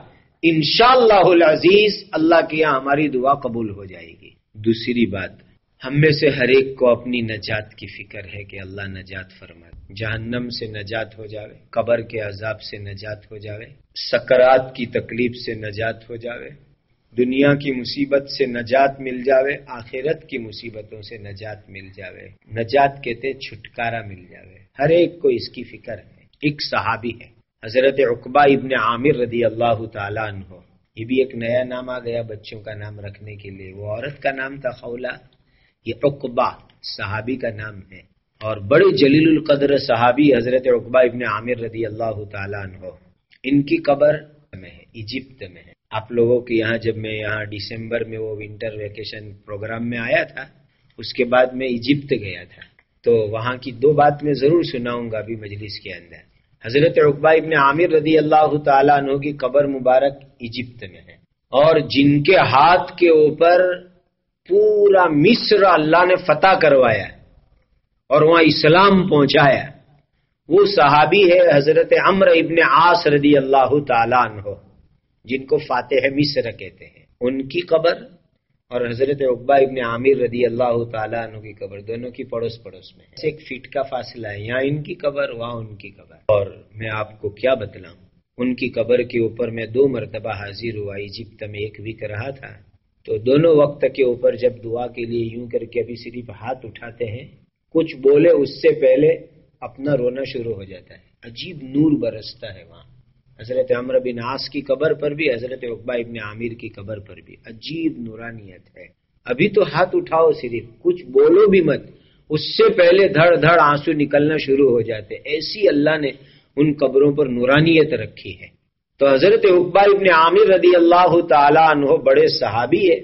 انشاءاللہ اللہ عزیز اللہ کے یہاں ہماری دعا قبول ہو جائے گی۔ دوسری بات، ہم میں سے ہر ایک کو اپنی نجات کی فکر ہے کہ اللہ نجات فرما جہنم سے نجات ہو جاوے، قبر کے عذاب سے نجات ہو جاوے، سکرات کی تکلیف سے نجات ہو جاوے۔ دنیا کی مصیبت سے نجات مل جاوے، آخرت کی مصیبتوں سے نجات مل جاوے۔ نجات کہتے چھٹکارا مل جاوے۔ ہر ایک کو اس کی فکر ہے۔ ایک صحابی ہے، حضرت اقبا ابن عامر رضی اللہ تعالیٰ عنہ۔ یہ بھی ایک نیا نام آ گیا بچوں کا نام رکھنے کے لیے۔ وہ عورت کا نام تھا خولا یہ اقبا صحابی کا نام ہے۔ اور بڑے جلیل القدر صحابی حضرت اقبا ابن عامر رضی اللہ تعالیٰ عنہ، ان کی قبر میں ہے، ایجپت میں ہے۔ آپ لوگوں کے یہاں جب میں یہاں ڈسمبر میں وہ ونٹر ویکیشن پروگرام میں آیا تھا، اس کے بعد میں ایجپٹ گیا تھا۔ تو وہاں کی دو بات میں ضرور سناؤں گا ابھی مجلس کے اندر۔ حضرت اقبا ابن عامر رضی اللہ تعالیٰ عنہ کی قبر مبارک ایجپت میں ہے۔ اور جن کے ہاتھ کے اوپر پورا مصر اللہ نے فتح کروایا اور وہاں اسلام پہنچایا، وہ صحابی ہے حضرت عمر ابن عاص رضی اللہ تعالیٰ عنہ۔ جن کو فاتح مصر کہتے ہیں۔ ان کی قبر اور حضرت اقبا ابن عامر رضی اللہ تعالیٰ عنہ کی قبر دونوں کی پڑوس پڑوس میں ایک فٹ کا فاصلہ ہے، یہاں ان کی قبر، وہاں ان کی قبر۔ اور میں آپ کو کیا بتلاؤں؟ ان کی قبر کے اوپر میں دو مرتبہ حاضر ہوا۔ ایجپت میں ایک ویک رہا تھا۔ تو دونوں وقت کے اوپر جب دعا کے لیے یوں کر کے ابھی صرف ہاتھ اٹھاتے ہیں، کچھ بولے اس سے پہلے اپنا رونا شروع ہو جاتا ہے۔ عجیب نور برستا ہے وہاں۔ حضرت عمر بن آس کی قبر پر بھی، حضرت اقبا ابن عامر کی قبر پر بھی۔ عجیب نورانیت ہے۔ ابھی تو ہاتھ اٹھاؤ صرف، کچھ بولو بھی مت۔ اس سے پہلے دھڑ دھڑ آنسو نکلنا شروع ہو جاتے۔ ایسی اللہ نے ان قبروں پر نورانیت رکھی ہے۔ تو حضرت اقبا ابن عامر رضی اللہ تعالیٰ عنہ بڑے صحابی ہے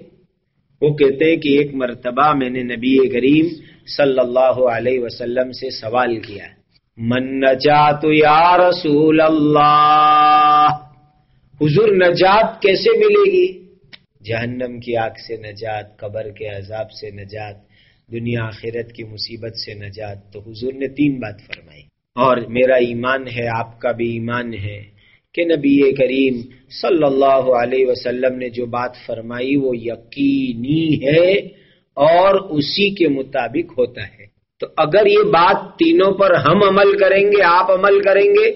وہ کہتے ہیں کہ ایک مرتبہ میں نے نبی کریم صلی اللہ علیہ وسلم سے سوال کیا۔ من نجات یا رسول اللہ۔ حضور نجات کیسے ملے گی؟ جہنم کی آگ سے نجات، قبر کے عذاب سے نجات، دنیا آخرت کی مصیبت سے نجات۔ تو حضور نے تین بات فرمائی۔ اور میرا ایمان ہے، آپ کا بھی ایمان ہے کہ نبی کریم صلی اللہ علیہ وسلم نے جو بات فرمائی وہ یقینی ہے اور اسی کے مطابق ہوتا ہے۔ تو اگر یہ بات تینوں پر ہم عمل کریں گے، آپ عمل کریں گے،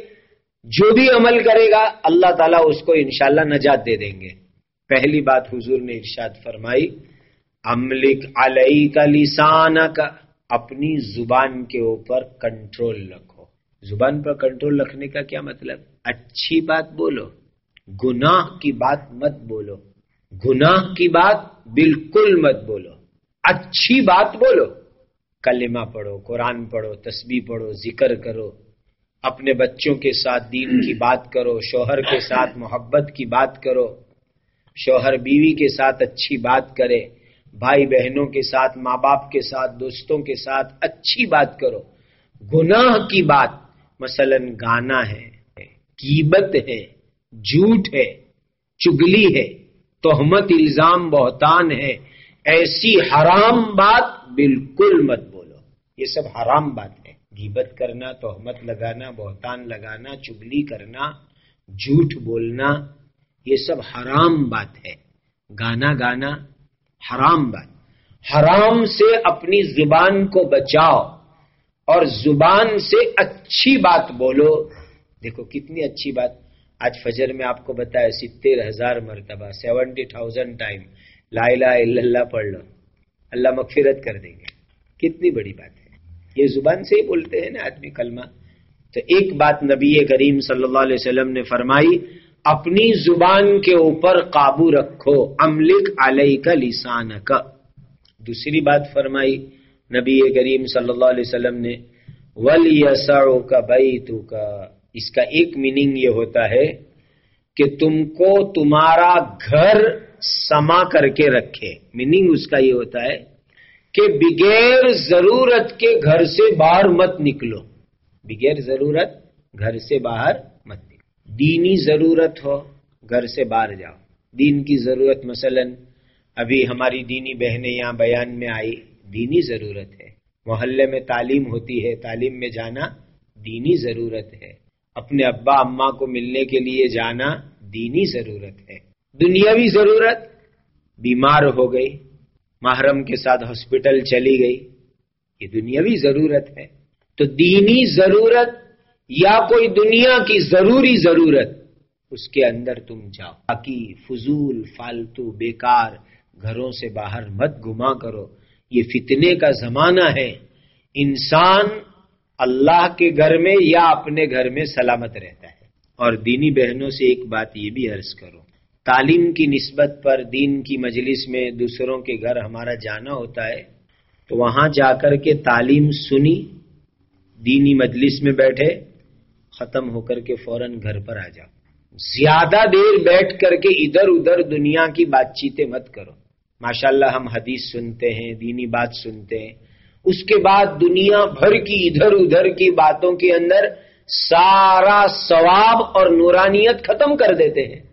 جو بھی عمل کرے گا، اللہ تعالیٰ اس کو انشاءاللہ نجات دے دیں گے۔ پہلی بات حضور نے ارشاد فرمائی، املک علیہ کا لسان کا اپنی زبان کے اوپر کنٹرول رکھو۔ زبان پر کنٹرول رکھنے کا کیا مطلب؟ اچھی بات بولو، گناہ کی بات مت بولو۔ گناہ کی بات بالکل مت بولو۔ اچھی بات بولو۔ کلمہ پڑھو، قرآن پڑھو، تسبیح پڑھو، ذکر کرو۔ اپنے بچوں کے ساتھ دین کی بات کرو، شوہر کے ساتھ محبت کی بات کرو۔ شوہر بیوی کے ساتھ اچھی بات کرے۔ بھائی بہنوں کے ساتھ، ماں باپ کے ساتھ، دوستوں کے ساتھ اچھی بات کرو۔ گناہ کی بات مثلا گانا ہے کیبت ہے، جھوٹ ہے، چگلی ہے، تہمت، الزام، بہتان ہے۔ ایسی حرام بات بالکل مت یہ سب حرام بات ہے۔ گیبت کرنا، تہمت لگانا، بہتان لگانا، چگلی کرنا، جھوٹ بولنا، یہ سب حرام بات ہے۔ گانا گانا حرام بات۔ حرام سے اپنی زبان کو بچاؤ اور زبان سے اچھی بات بولو۔ دیکھو کتنی اچھی بات۔ آج فجر میں آپ کو بتایا، ستر ہزار مرتبہ، سیونٹی تھاؤزینڈ ٹائم۔ لا الہ الا اللہ پڑھ لو۔ اللہ مغفرت کر دیں گے۔ کتنی بڑی بات ہے۔ یہ زبان سے ہی بولتے ہیں نا آدمی کلمہ۔ تو ایک بات نبی کریم صلی اللہ علیہ وسلم نے فرمائی، اپنی زبان کے اوپر قابو رکھو، املک علیہ کا لسان کا دوسری بات فرمائی نبی کریم صلی اللہ علیہ وسلم نے ولی کا بئی کا اس کا ایک میننگ یہ ہوتا ہے کہ تم کو تمہارا گھر سما کر کے رکھے۔ میننگ اس کا یہ ہوتا ہے کہ بغیر ضرورت کے گھر سے باہر مت نکلو۔ بغیر ضرورت گھر سے باہر مت نکلو۔ دینی ضرورت ہو، گھر سے باہر جاؤ۔ دین کی ضرورت مثلا ابھی ہماری دینی بہنیں یہاں بیان میں آئی، دینی ضرورت ہے۔ محلے میں تعلیم ہوتی ہے، تعلیم میں جانا دینی ضرورت ہے۔ اپنے ابا اما کو ملنے کے لیے جانا دینی ضرورت ہے۔ دنیاوی ضرورت، بیمار ہو گئی۔ محرم کے ساتھ ہاسپٹل چلی گئی۔ یہ دنیاوی ضرورت ہے۔ تو دینی ضرورت یا کوئی دنیا کی ضروری ضرورت، اس کے اندر تم جاؤ۔ باقی فضول، فالتو، بیکار، گھروں سے باہر مت گما کرو۔ یہ فتنے کا زمانہ ہے۔ انسان اللہ کے گھر میں یا اپنے گھر میں سلامت رہتا ہے۔ اور دینی بہنوں سے ایک بات یہ بھی عرض کرو تعلیم کی نسبت پر دین کی مجلس میں دوسروں کے گھر ہمارا جانا ہوتا ہے، تو وہاں جا کر کے تعلیم سنی، دینی مجلس میں بیٹھے، ختم ہو کر کے فوراً گھر پر آ جاؤ۔ زیادہ دیر بیٹھ کر کے ادھر ادھر دنیا کی بات چیتیں مت کرو۔ ماشاء اللہ ہم حدیث سنتے ہیں، دینی بات سنتے ہیں۔ اس کے بعد دنیا بھر کی ادھر ادھر کی باتوں کے اندر سارا ثواب اور نورانیت ختم کر دیتے ہیں۔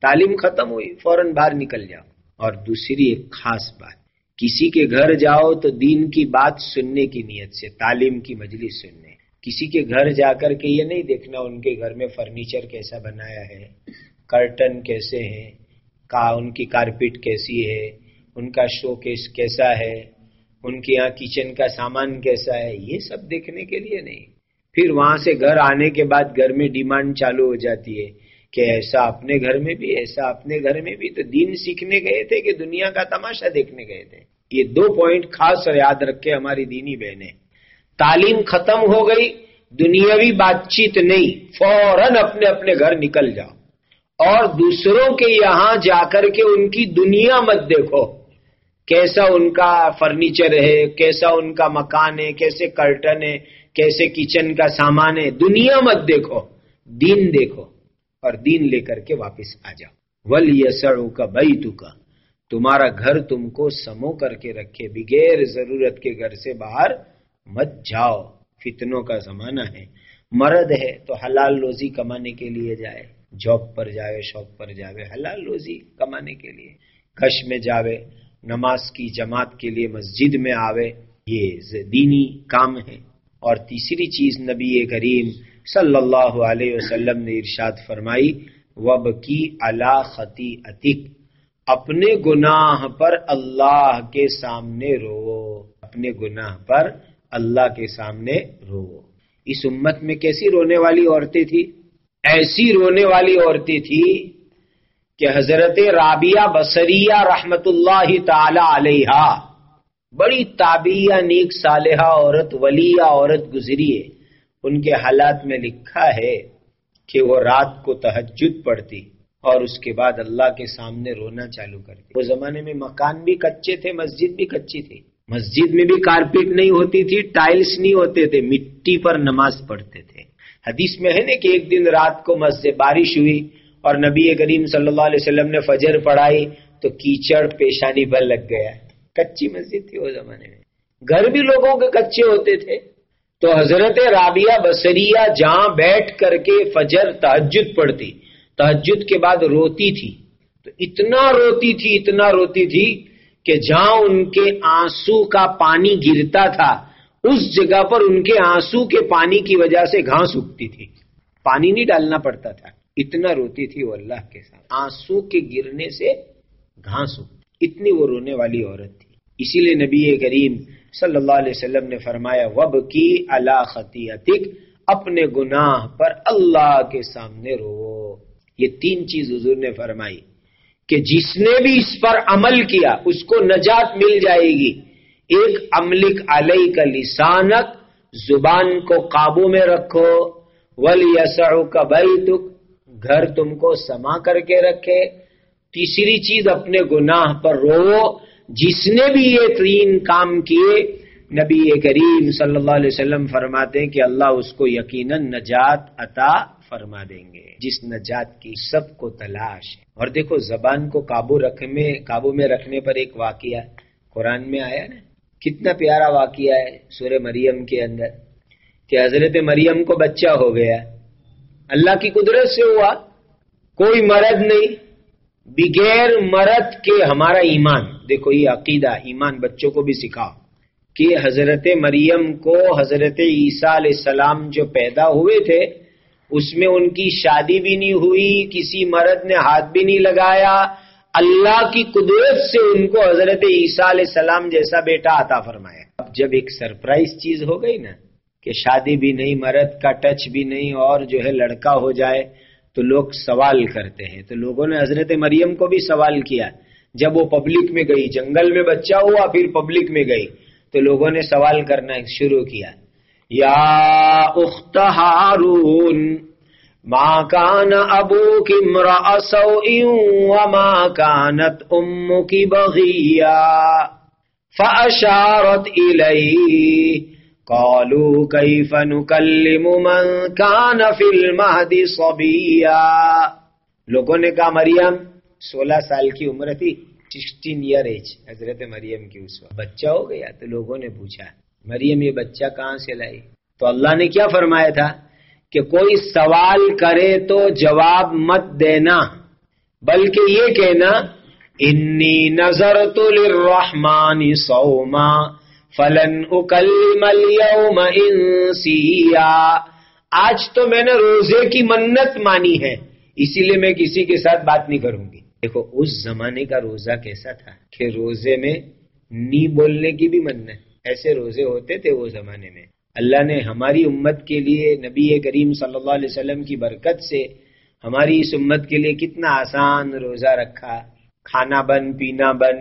تعلیم ختم ہوئی، فوراً باہر نکل جاؤ۔ اور دوسری ایک خاص بات، کسی کے گھر جاؤ تو دین کی بات سننے کی نیت سے، تعلیم کی مجلس سننے۔ کسی کے گھر جا کر کے یہ نہیں دیکھنا ان کے گھر میں فرنیچر کیسا بنایا ہے کرٹن کیسے ہیں، کا ان کی کارپیٹ کیسی ہے، ان کا شو کیس کیسا ہے، ان کے یہاں کچن کا سامان کیسا ہے، یہ سب دیکھنے کے لیے نہیں۔ پھر وہاں سے گھر آنے کے بعد گھر میں ڈیمانڈ چالو ہو جاتی ہے۔ کہ ایسا اپنے گھر میں بھی، ایسا اپنے گھر میں بھی تو دین سیکھنے گئے تھے کہ دنیا کا تماشا دیکھنے گئے تھے۔ یہ دو پوائنٹ خاص یاد رکھے ہماری دینی بہنیں۔ تعلیم ختم ہو گئی، دنیاوی بات چیت نہیں، فوراً اپنے اپنے گھر نکل جاؤ۔ اور دوسروں کے یہاں جا کر کے ان کی دنیا مت دیکھو۔ کیسا ان کا فرنیچر ہے، کیسا ان کا مکان ہے، کیسے کرٹن ہے، کیسے کچن کا سامان ہے، دنیا مت دیکھو، دین دیکھو۔ اور دین لے کر کے واپس آ جاؤ۔ ول یسڑوں کا بئی کا تمہارا گھر تم کو سمو کر کے رکھے، بغیر ضرورت کے گھر سے باہر مت جاؤ۔ فتنوں کا زمانہ ہے۔ مرد ہے تو حلال روزی کمانے کے لیے جائے۔ جاب پر جاوے شاپ پر جاوے، حلال روزی کمانے کے لیے۔ کش میں جاوے، نماز کی جماعت کے لیے مسجد میں آوے۔ یہ دینی کام ہے۔ اور تیسری چیز، نبی کریم صلی اللہ علیہ وسلم نے ارشاد فرمائی وب کی اللہ خطی اتک اپنے گناہ پر اللہ کے سامنے رو، اپنے گناہ پر اللہ کے سامنے رو۔ اس امت میں کیسی رونے والی عورتیں تھی ایسی رونے والی عورتیں تھی کہ حضرت رابعہ بصریہ رحمت اللہ تعالی علیہ بڑی تابعیہ نیک صالحہ عورت ولیہ عورت گزری ہے۔ ان کے حالات میں لکھا ہے کہ وہ رات کو تہجد پڑتی اور اس کے بعد اللہ کے سامنے رونا چالو کرتی۔ وہ زمانے میں مکان بھی کچے تھے، مسجد بھی کچی تھی۔ مسجد میں بھی کارپیٹ نہیں ہوتی تھی، ٹائلس نہیں ہوتے تھے، مٹی پر نماز پڑھتے تھے۔ حدیث میں ہے نا کہ ایک دن رات کو مسجد بارش ہوئی اور نبی کریم صلی اللہ علیہ وسلم نے فجر پڑھائی تو کیچڑ پیشانی پر لگ گیا۔ کچی مسجد تھی وہ زمانے میں۔ گھر بھی لوگوں کے کچے ہوتے تھے۔ تو حضرت رابعہ بصریہ جہاں بیٹھ کر کے فجر تحجد پڑتی تحجد کے بعد روتی تھی۔ تو اتنا روتی تھی، اتنا روتی تھی کہ جہاں ان کے آنسو کا پانی گرتا تھا، اس جگہ پر ان کے آنسو کے پانی کی وجہ سے گھاس اگتی تھی۔ پانی نہیں ڈالنا پڑتا تھا۔ اتنا روتی تھی وہ اللہ کے ساتھ۔ آنسو کے گرنے سے گھاس اگتی۔ اتنی وہ رونے والی عورت تھی۔ اسی لیے نبی کریم صلی اللہ علیہ وسلم نے فرمایا وب کی اللہ خطی اپنے گناہ پر اللہ کے سامنے رو۔ یہ تین چیز حضور نے فرمائی کہ جس نے بھی اس پر عمل کیا، اس کو نجات مل جائے گی۔ ایک، املک علیہ کا لسانک، زبان کو قابو میں رکھو۔ ولی کا بیتک گھر تم کو سما کر کے رکھے۔ تیسری چیز، اپنے گناہ پر رو۔ جس نے بھی یہ تین کام کیے، نبی کریم صلی اللہ علیہ وسلم فرماتے ہیں کہ اللہ اس کو یقیناً نجات عطا فرما دیں گے۔ جس نجات کی سب کو تلاش ہے۔ اور دیکھو، زبان کو قابو رکھنے، قابو میں رکھنے پر ایک واقعہ قرآن میں آیا نا۔ کتنا پیارا واقعہ ہے سورہ مریم کے اندر کہ حضرت مریم کو بچہ ہو گیا۔ اللہ کی قدرت سے ہوا، کوئی مرد نہیں، بغیر مرد کے ہمارا ایمان۔ دیکھو، یہ عقیدہ ایمان بچوں کو بھی سکھاؤ۔ کہ حضرت مریم کو حضرت عیسیٰ علیہ السلام جو پیدا ہوئے تھے، اس میں ان کی شادی بھی نہیں ہوئی، کسی مرد نے ہاتھ بھی نہیں لگایا۔ اللہ کی قدرت سے ان کو حضرت عیسیٰ علیہ السلام جیسا بیٹا عطا فرمایا۔ اب جب ایک سرپرائز چیز ہو گئی نا، کہ شادی بھی نہیں، مرد کا ٹچ بھی نہیں، اور جو ہے لڑکا ہو جائے، تو لوگ سوال کرتے ہیں۔ تو لوگوں نے حضرت مریم کو بھی سوال کیا۔ جب وہ پبلک میں گئی، جنگل میں بچہ ہوا، پھر پبلک میں گئی۔ تو لوگوں نے سوال کرنا شروع کیا۔ یا اخت ہارون ماں کان ابو کی مرا سو ماں کانت ام کی بغیا؟ فاشارت الیہ قالوا كيف نكلم من كان في المهد صبيا لوگوں نے کہا، مریم سولہ سال کی عمر تھی سکسٹین ایئر ایج حضرت مریم کی اس وقت۔ بچہ ہو گیا تو لوگوں نے پوچھا، مریم یہ بچہ کہاں سے لائی؟ تو اللہ نے کیا فرمایا تھا کہ کوئی سوال کرے تو جواب مت دینا، بلکہ یہ کہنا انی نظر تو للرحمن سوما فلن اکل انسیا. آج تو میں نے روزے کی منت مانی ہے، اسی لیے میں کسی کے ساتھ بات نہیں کروں گی۔ دیکھو، اس زمانے کا روزہ کیسا تھا کہ روزے میں نی بولنے کی بھی من ایسے روزے ہوتے تھے وہ زمانے میں۔ اللہ نے ہماری امت کے لیے نبی کریم صلی اللہ علیہ وسلم کی برکت سے ہماری اس امت کے لیے کتنا آسان روزہ رکھا۔ کھانا بن، پینا بن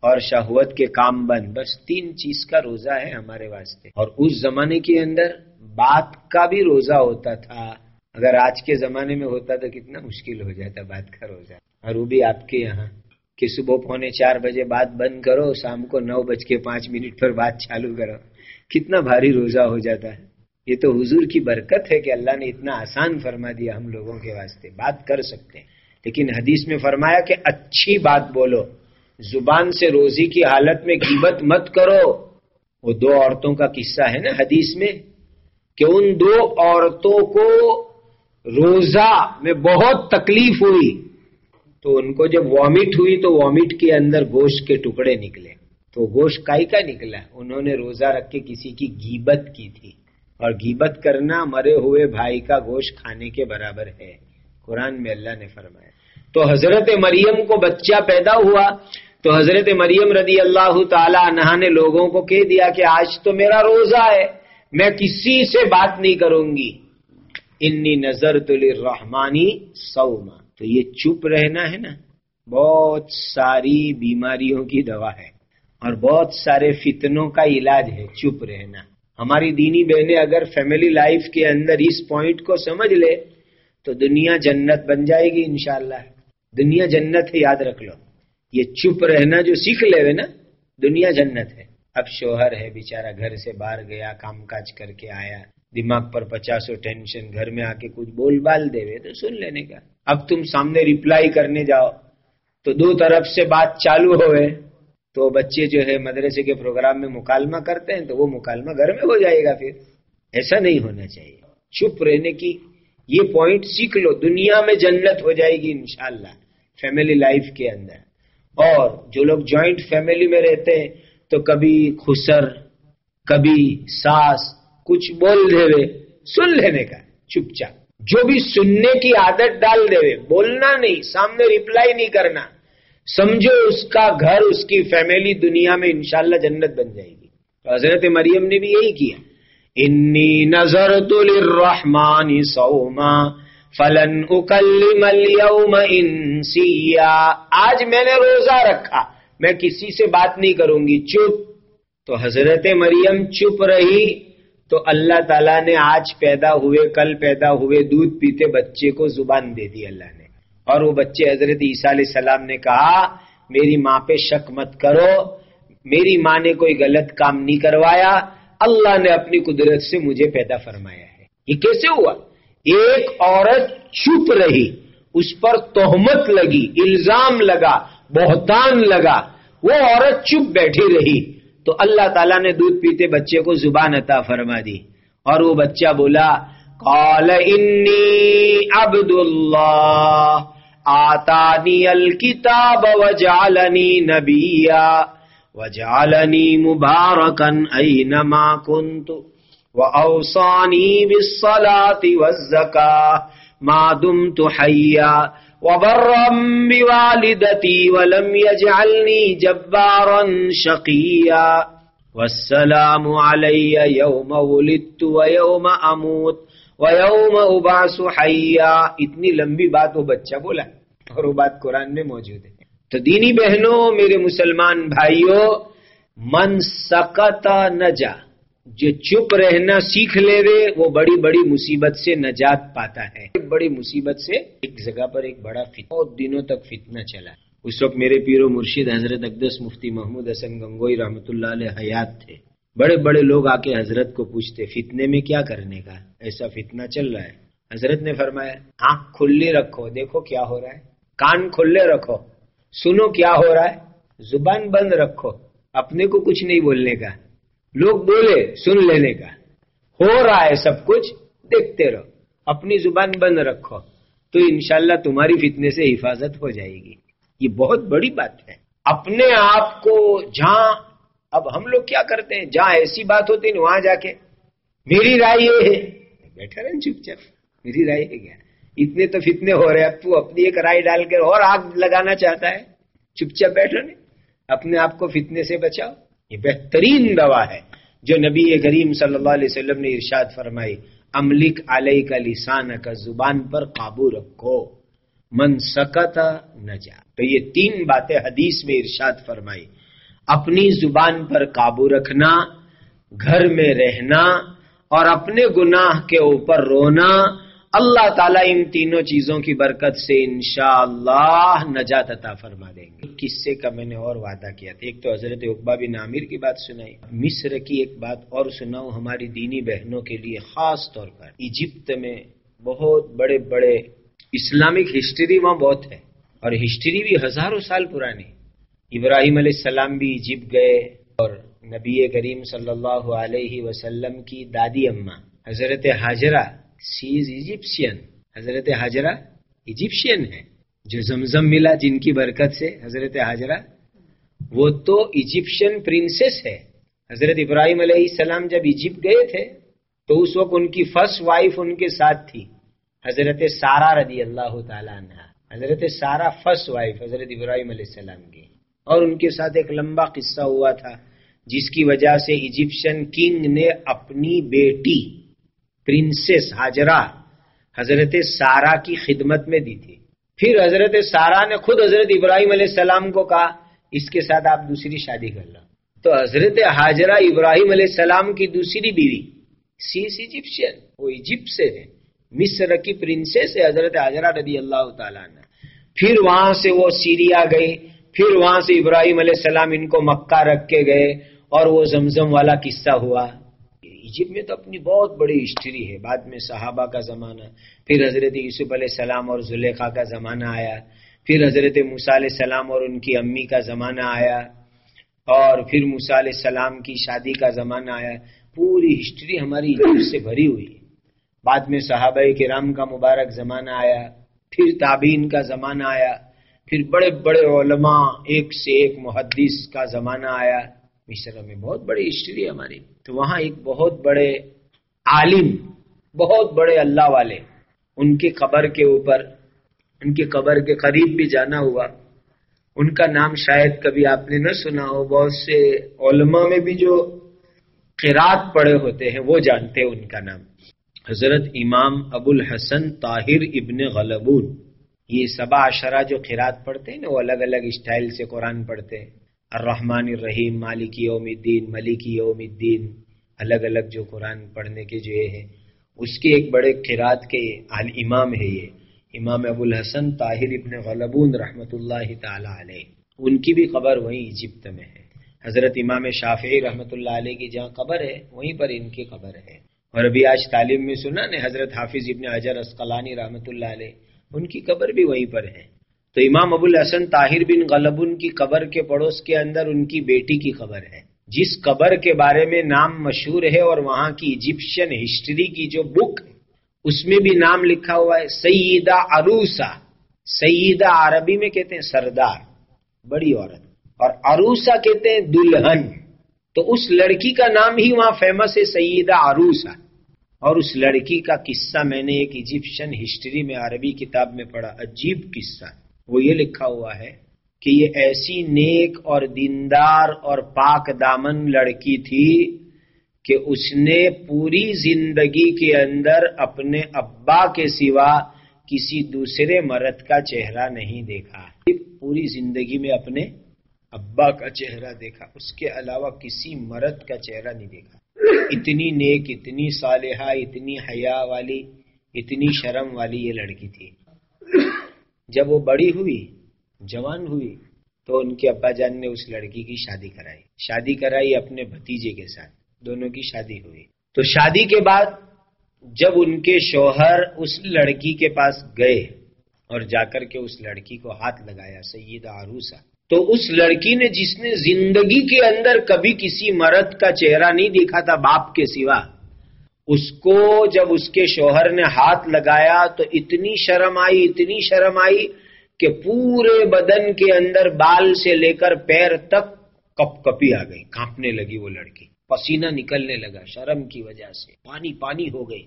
اور شہوت کے کام بن۔ بس تین چیز کا روزہ ہے ہمارے واسطے۔ اور اس زمانے کے اندر بات کا بھی روزہ ہوتا تھا۔ اگر آج کے زمانے میں ہوتا تو کتنا مشکل ہو جاتا بات کا روزہ۔ اور وہ بھی آپ کے یہاں کہ صبح پونے چار بجے بات بند کرو، شام کو نو بج کے پانچ منٹ پر بات چالو کرو۔ کتنا بھاری روزہ ہو جاتا ہے۔ یہ تو حضور کی برکت ہے کہ اللہ نے اتنا آسان فرما دیا ہم لوگوں کے واسطے۔ بات کر سکتے ہیں۔ لیکن حدیث میں فرمایا کہ اچھی بات بولو۔ زبان سے روزی کی حالت میں قیمت مت کرو۔ وہ دو عورتوں کا قصہ ہے نا حدیث میں کہ ان دو عورتوں کو روزہ میں بہت تکلیف ہوئی۔ تو ان کو جب وامٹ ہوئی تو وامٹ کے اندر گوشت کے ٹکڑے نکلے۔ تو گوشت کائی کا نکلا۔ انہوں نے روزہ رکھ کے کسی کی گیبت کی تھی۔ اور گیبت کرنا مرے ہوئے بھائی کا گوشت کھانے کے برابر ہے۔ قرآن میں اللہ نے فرمایا۔ تو حضرت مریم کو بچہ پیدا ہوا۔ تو حضرت مریم رضی اللہ تعالی عنہ نے لوگوں کو کہہ دیا کہ آج تو میرا روزہ ہے۔ میں کسی سے بات نہیں کروں گی۔ انی نظر تو رحمانی سوما تو یہ چپ رہنا ہے نا، بہت ساری بیماریوں کی دوا ہے اور بہت سارے فتنوں کا علاج ہے چپ رہنا۔ ہماری دینی بہنیں اگر فیملی لائف کے اندر اس پوائنٹ کو سمجھ لے، تو دنیا جنت بن جائے گی انشاءاللہ۔ دنیا جنت ہے، یاد رکھ لو۔ یہ چپ رہنا جو سیکھ لے نا، دنیا جنت ہے۔ اب شوہر ہے، بیچارہ گھر سے باہر گیا، کام کاج کر کے آیا۔ دماغ پر پچاسوں ٹینشن گھر میں آ کے کچھ بول بال دے تو سن لینے کا۔ اب تم سامنے ریپلائی کرنے جاؤ۔ تو دو طرف سے بات چالو ہوئے۔ تو بچے جو ہے مدرسے کے پروگرام میں مکالمہ کرتے ہیں تو وہ مکالمہ گھر میں ہو جائے گا پھر۔ ایسا نہیں ہونا چاہیے۔ چپ رہنے کی یہ پوائنٹ سیکھ لو۔ دنیا میں جنت ہو جائے گی انشاءاللہ فیملی لائف کے اندر۔ اور جو لوگ جوائنٹ فیملی میں رہتے ہیں تو کبھی خسر، کبھی ساس کچھ بول دے سن لینے کا چپ چاپ۔ جو بھی سننے کی عادت ڈال دے بولنا نہیں، سامنے ریپلائی نہیں کرنا۔ سمجھو اس کا گھر، اس کی فیملی دنیا میں انشاءاللہ جنت بن جائے گی۔ تو حضرت مریم نے بھی یہی کیا۔ انی نظر للرحمن سوما فلن اکلم اليوم انسیا. آج میں نے روزہ رکھا، میں کسی سے بات نہیں کروں گی۔ چپ۔ تو حضرت مریم چپ رہی۔ تو اللہ تعالیٰ نے آج پیدا ہوئے، کل پیدا ہوئے دودھ پیتے بچے کو زبان دے دی اللہ نے۔ اور وہ بچے حضرت عیسیٰ علیہ السلام نے کہا، میری ماں پہ شک مت کرو، میری ماں نے کوئی غلط کام نہیں کروایا، اللہ نے اپنی قدرت سے مجھے پیدا فرمایا ہے۔ یہ کیسے ہوا؟ ایک عورت چپ رہی، اس پر تہمت لگی، الزام لگا، بہتان لگا، وہ عورت چپ بیٹھی رہی۔ تو اللہ تعالیٰ نے دودھ پیتے بچے کو زبان عطا فرما دی اور وہ بچہ بولا، قال انی عبد اللہ آتانی الکتاب وجعلنی نبیا، وجعلنی مبارکا اینما کنت واوصانی بالصلاة والزکاة ما دمت حیا وبرا بوالدتي ولم يجعلني جبارا شقيا. والسلام علي يوم ولدت ويوم اموت ويوم ابعث حيا. اتنی لمبی بات وہ بچہ بولا اور وہ بات قرآن میں موجود ہے۔ تو دینی بہنوں، میرے مسلمان بھائیوں، من سکت نجا جو چپ رہنا سیکھ لے وے، وہ بڑی بڑی مصیبت سے نجات پاتا ہے۔ ایک بڑی مصیبت سے ایک جگہ پر ایک بڑا بہت دنوں تک فتنہ چلا۔ اس وقت میرے پیرو مرشید حضرت اقدس مفتی محمود حسن گنگوئی رحمۃ اللہ علیہ حیات تھے۔ بڑے بڑے لوگ آ کے حضرت کو پوچھتے، فتنے میں کیا کرنے کا؟ ایسا فتنہ چل رہا ہے۔ حضرت نے فرمایا، آنکھ کھلی رکھو، دیکھو کیا ہو رہا ہے۔ کان کھلے رکھو، سنو کیا ہو رہا ہے۔ زبان بند رکھو، اپنے کو کچھ نہیں بولنے کا۔ لوگ بولے، سن لینے کا۔ ہو رہا ہے سب کچھ، دیکھتے رہو۔ اپنی زبان بند رکھو۔ تو انشاءاللہ تمہاری فتنے سے حفاظت ہو جائے گی۔ یہ بہت بڑی بات ہے۔ اپنے آپ کو جہاں، اب ہم لوگ کیا کرتے ہیں؟ جہاں ایسی بات ہوتی ہے، وہاں جا کے۔ میری رائے یہ ہے۔ بیٹھا رہے چپ چپ۔ میری رائے ہے کیا؟ اتنے تو فتنے ہو رہے اب تو اپنی ایک رائے ڈال کر اور آگ لگانا چاہتا ہے۔ چپ چپ بیٹھو۔ نہیں اپنے آپ کو فتنے سے بچاؤ۔ یہ بہترین دوا ہے۔ جو نبی کریم صلی اللہ علیہ وسلم نے ارشاد فرمائی، املک علیہ کا لسان کا زبان پر قابو رکھو۔ من سکتا نجا۔ تو یہ تین باتیں حدیث میں ارشاد فرمائی۔ اپنی زبان پر قابو رکھنا، گھر میں رہنا اور اپنے گناہ کے اوپر رونا اللہ تعالیٰ ان تینوں چیزوں کی برکت سے انشاءاللہ نجات عطا فرما دیں گے۔ قصے کا میں نے اور وعدہ کیا تھا۔ ایک تو حضرت اقبا بن عامر کی بات سنائی۔ مصر کی ایک بات اور سناؤ ہماری دینی بہنوں کے لیے خاص طور پر۔ ایجپت میں بہت بڑے بڑے اسلامک ہسٹری وہاں بہت ہے۔ اور ہسٹری بھی ہزاروں سال پرانی۔ ابراہیم علیہ السلام بھی ایجپٹ گئے اور نبی کریم صلی اللہ علیہ وسلم کی دادی اما حضرت حاجرہ سیز ایجپشین حضرت حاجرہ ایجپشین ہے۔ جو زمزم ملا جن کی برکت سے، حضرت حاجرہ وہ تو ایجپشین پرنسس ہے۔ حضرت ابراہیم علیہ السلام جب ایجپٹ گئے تھے، تو اس وقت ان کی فرسٹ وائف ان کے ساتھ تھی، حضرت سارا رضی اللہ تعالیٰ عنہ۔ حضرت سارا فرسٹ وائف، حضرت ابراہیم علیہ السلام کی۔ اور ان کے ساتھ ایک لمبا قصہ ہوا تھا، جس کی وجہ سے ایجپشن کنگ نے اپنی بیٹی پرنسس حاجرہ حضرت سارا کی خدمت میں دی تھی۔ پھر حضرت سارا نے خود حضرت ابراہیم علیہ السلام کو کہا، اس کے ساتھ آپ دوسری شادی کر لو۔ تو حضرت حاجرہ ابراہیم علیہ السلام کی دوسری بیوی سیس ایجپشین وہ ایجپٹ سے ہے۔ مصر کی پرنسس ہے حضرت حاجرہ رضی اللہ تعالیٰ نے پھر وہاں سے وہ سیریا گئی پھر وہاں سے ابراہیم علیہ السلام ان کو مکہ رکھ کے گئے اور وہ زمزم والا قصہ ہوا۔ ایجپٹ میں تو اپنی بہت بڑی ہسٹری ہے، بعد میں صحابہ کا زمانہ، پھر حضرت یوسف علیہ السلام اور زلیخا کا زمانہ آیا، پھر حضرت موسیٰ علیہ السلام اور ان کی امی کا زمانہ آیا، اور پھر موسیٰ علیہ السلام کی شادی کا زمانہ آیا۔ پوری ہسٹری ہماری ایجپٹ سے بھری ہوئی بعد میں صحابہ کرام کا مبارک زمانہ آیا، پھر تابین کا زمانہ آیا، پھر بڑے بڑے علماء ایک سے ایک محدث کا زمانہ آیا۔ مصر میں بہت بڑی ہسٹری ہے ہماری۔ تو وہاں ایک بہت بڑے عالم، بہت بڑے اللہ والے، ان کی قبر کے اوپر، ان کی قبر کے قریب بھی جانا ہوا۔ ان کا نام شاید کبھی آپ نے نہ سنا ہو، بہت سے علماء میں بھی جو قرات پڑے ہوتے ہیں، وہ جانتے ہیں ان کا نام۔ حضرت امام ابو الحسن طاہر ابن غلبون، یہ سبا اشرا جو قرات پڑھتے ہیں نا، وہ الگ الگ اسٹائل سے قرآن پڑھتے ہیں۔ الرحمن الرحیم مالکی یوم الدین ملکی یوم الدین، الگ الگ جو قرآن پڑھنے کے جو ہے اس کے ایک بڑے قرات کے امام ہے یہ۔ امام ابو الحسن طاہر ابن غلبون رحمۃ اللہ تعالی علیہ۔ ان کی بھی قبر وہیں ایجپت میں ہے۔ حضرت امام شافعی رحمۃ اللہ علیہ کی جہاں قبر ہے، وہیں پر ان کی قبر ہے۔ اور ابھی آج تعلیم میں سنا نے حضرت حافظ ابن حجر اسقلانی رحمۃ اللہ علیہ، ان کی قبر بھی وہیں پر ہے۔ تو امام ابو الحسن طاہر بن غلبن کی قبر کے پڑوس کے اندر ان کی بیٹی کی قبر ہے۔ جس قبر کے بارے میں نام مشہور ہے اور وہاں کی ایجپشن ہسٹری کی جو بک اس میں بھی نام لکھا ہوا ہے، سیدہ عروسا سیدہ عربی میں کہتے ہیں سردار، بڑی عورت۔ اور عروسا کہتے ہیں دلہن۔ تو اس لڑکی کا نام ہی وہاں فیمس ہے، سیدہ عروسا اور اس لڑکی کا قصہ میں نے ایک ایجپشن ہسٹری میں عربی کتاب میں پڑھا، عجیب قصہ۔ وہ یہ لکھا ہوا ہے کہ یہ ایسی نیک اور دیندار اور پاک دامن لڑکی تھی کہ اس نے پوری زندگی کے اندر اپنے ابا کے سوا کسی دوسرے مرد کا چہرہ نہیں دیکھا۔ پوری زندگی میں اپنے ابا کا چہرہ دیکھا۔ اس کے علاوہ کسی مرد کا چہرہ نہیں دیکھا۔ اتنی نیک، اتنی صالحہ، اتنی حیا والی، اتنی شرم والی یہ لڑکی تھی۔ جب وہ بڑی ہوئی، جوان ہوئی، تو ان کے ابا جان نے اس لڑکی کی شادی کرائی۔ شادی کرائی اپنے بھتیجے کے ساتھ۔ دونوں کی شادی ہوئی۔ تو شادی کے بعد جب ان کے شوہر اس لڑکی کے پاس گئے اور جا کر کے اس لڑکی کو ہاتھ لگایا سید عروسا تو اس لڑکی نے جس نے زندگی کے اندر کبھی کسی مرد کا چہرہ نہیں دیکھا تھا باپ کے سوا اس کو جب اس کے شوہر نے ہاتھ لگایا تو اتنی شرم آئی، اتنی شرم آئی کہ پورے بدن کے اندر بال سے لے کر پیر تک کپ کپی آ گئی کانپنے لگی وہ لڑکی، پسینہ نکلنے لگا شرم کی وجہ سے، پانی پانی ہو گئی۔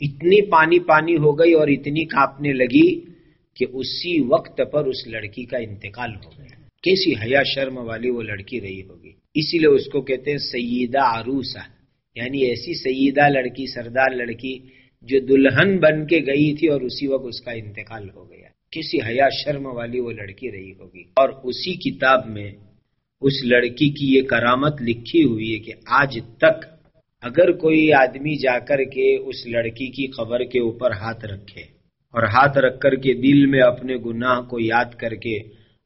اتنی پانی پانی ہو گئی اور اتنی کانپنے لگی کہ اسی وقت پر اس لڑکی کا انتقال ہو گیا۔ کیسی حیا شرم والی وہ لڑکی رہی ہوگی۔ اسی لیے اس کو کہتے ہیں سیدہ عروسا یعنی ایسی سیدہ لڑکی، سردار لڑکی جو دلہن بن کے گئی تھی اور اسی وقت اس کا انتقال ہو گیا۔ کسی حیا شرم والی وہ لڑکی رہی ہوگی۔ اور اسی کتاب میں اس لڑکی کی یہ کرامت لکھی ہوئی ہے کہ آج تک اگر کوئی آدمی جا کر کے اس لڑکی کی خبر کے اوپر ہاتھ رکھے اور ہاتھ رکھ کر کے دل میں اپنے گناہ کو یاد کر کے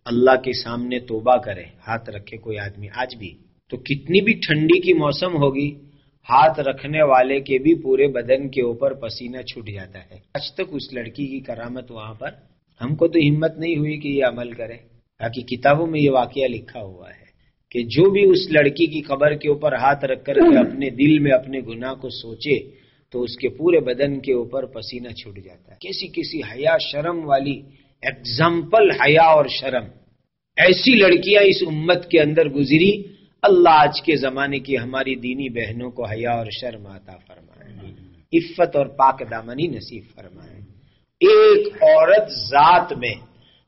اللہ کے سامنے توبہ کرے، ہاتھ رکھے کوئی آدمی، آج بھی، تو کتنی بھی ٹھنڈی کی موسم ہوگی ہاتھ رکھنے والے کے بھی پورے بدن کے اوپر پسینہ چھوٹ جاتا ہے۔ آج تک اس لڑکی کی کرامت وہاں پر ہم کو تو ہمت نہیں ہوئی کہ یہ عمل کرے۔ تاکہ کتابوں میں یہ واقعہ لکھا ہوا ہے کہ جو بھی اس لڑکی کی قبر کے اوپر ہاتھ رکھ کر کے اپنے دل میں اپنے گناہ کو سوچے تو اس کے پورے بدن کے اوپر پسینہ چھوٹ جاتا ہے۔ کسی کسی حیا شرم والی ایگزامپل حیا اور شرم، ایسی لڑکیاں اس امت کے اندر گزری اللہ آج کے زمانے کی ہماری دینی بہنوں کو حیا اور شرم آتا فرمائے۔ عفت اور پاک دامنی نصیب فرمائے۔ ایک عورت ذات میں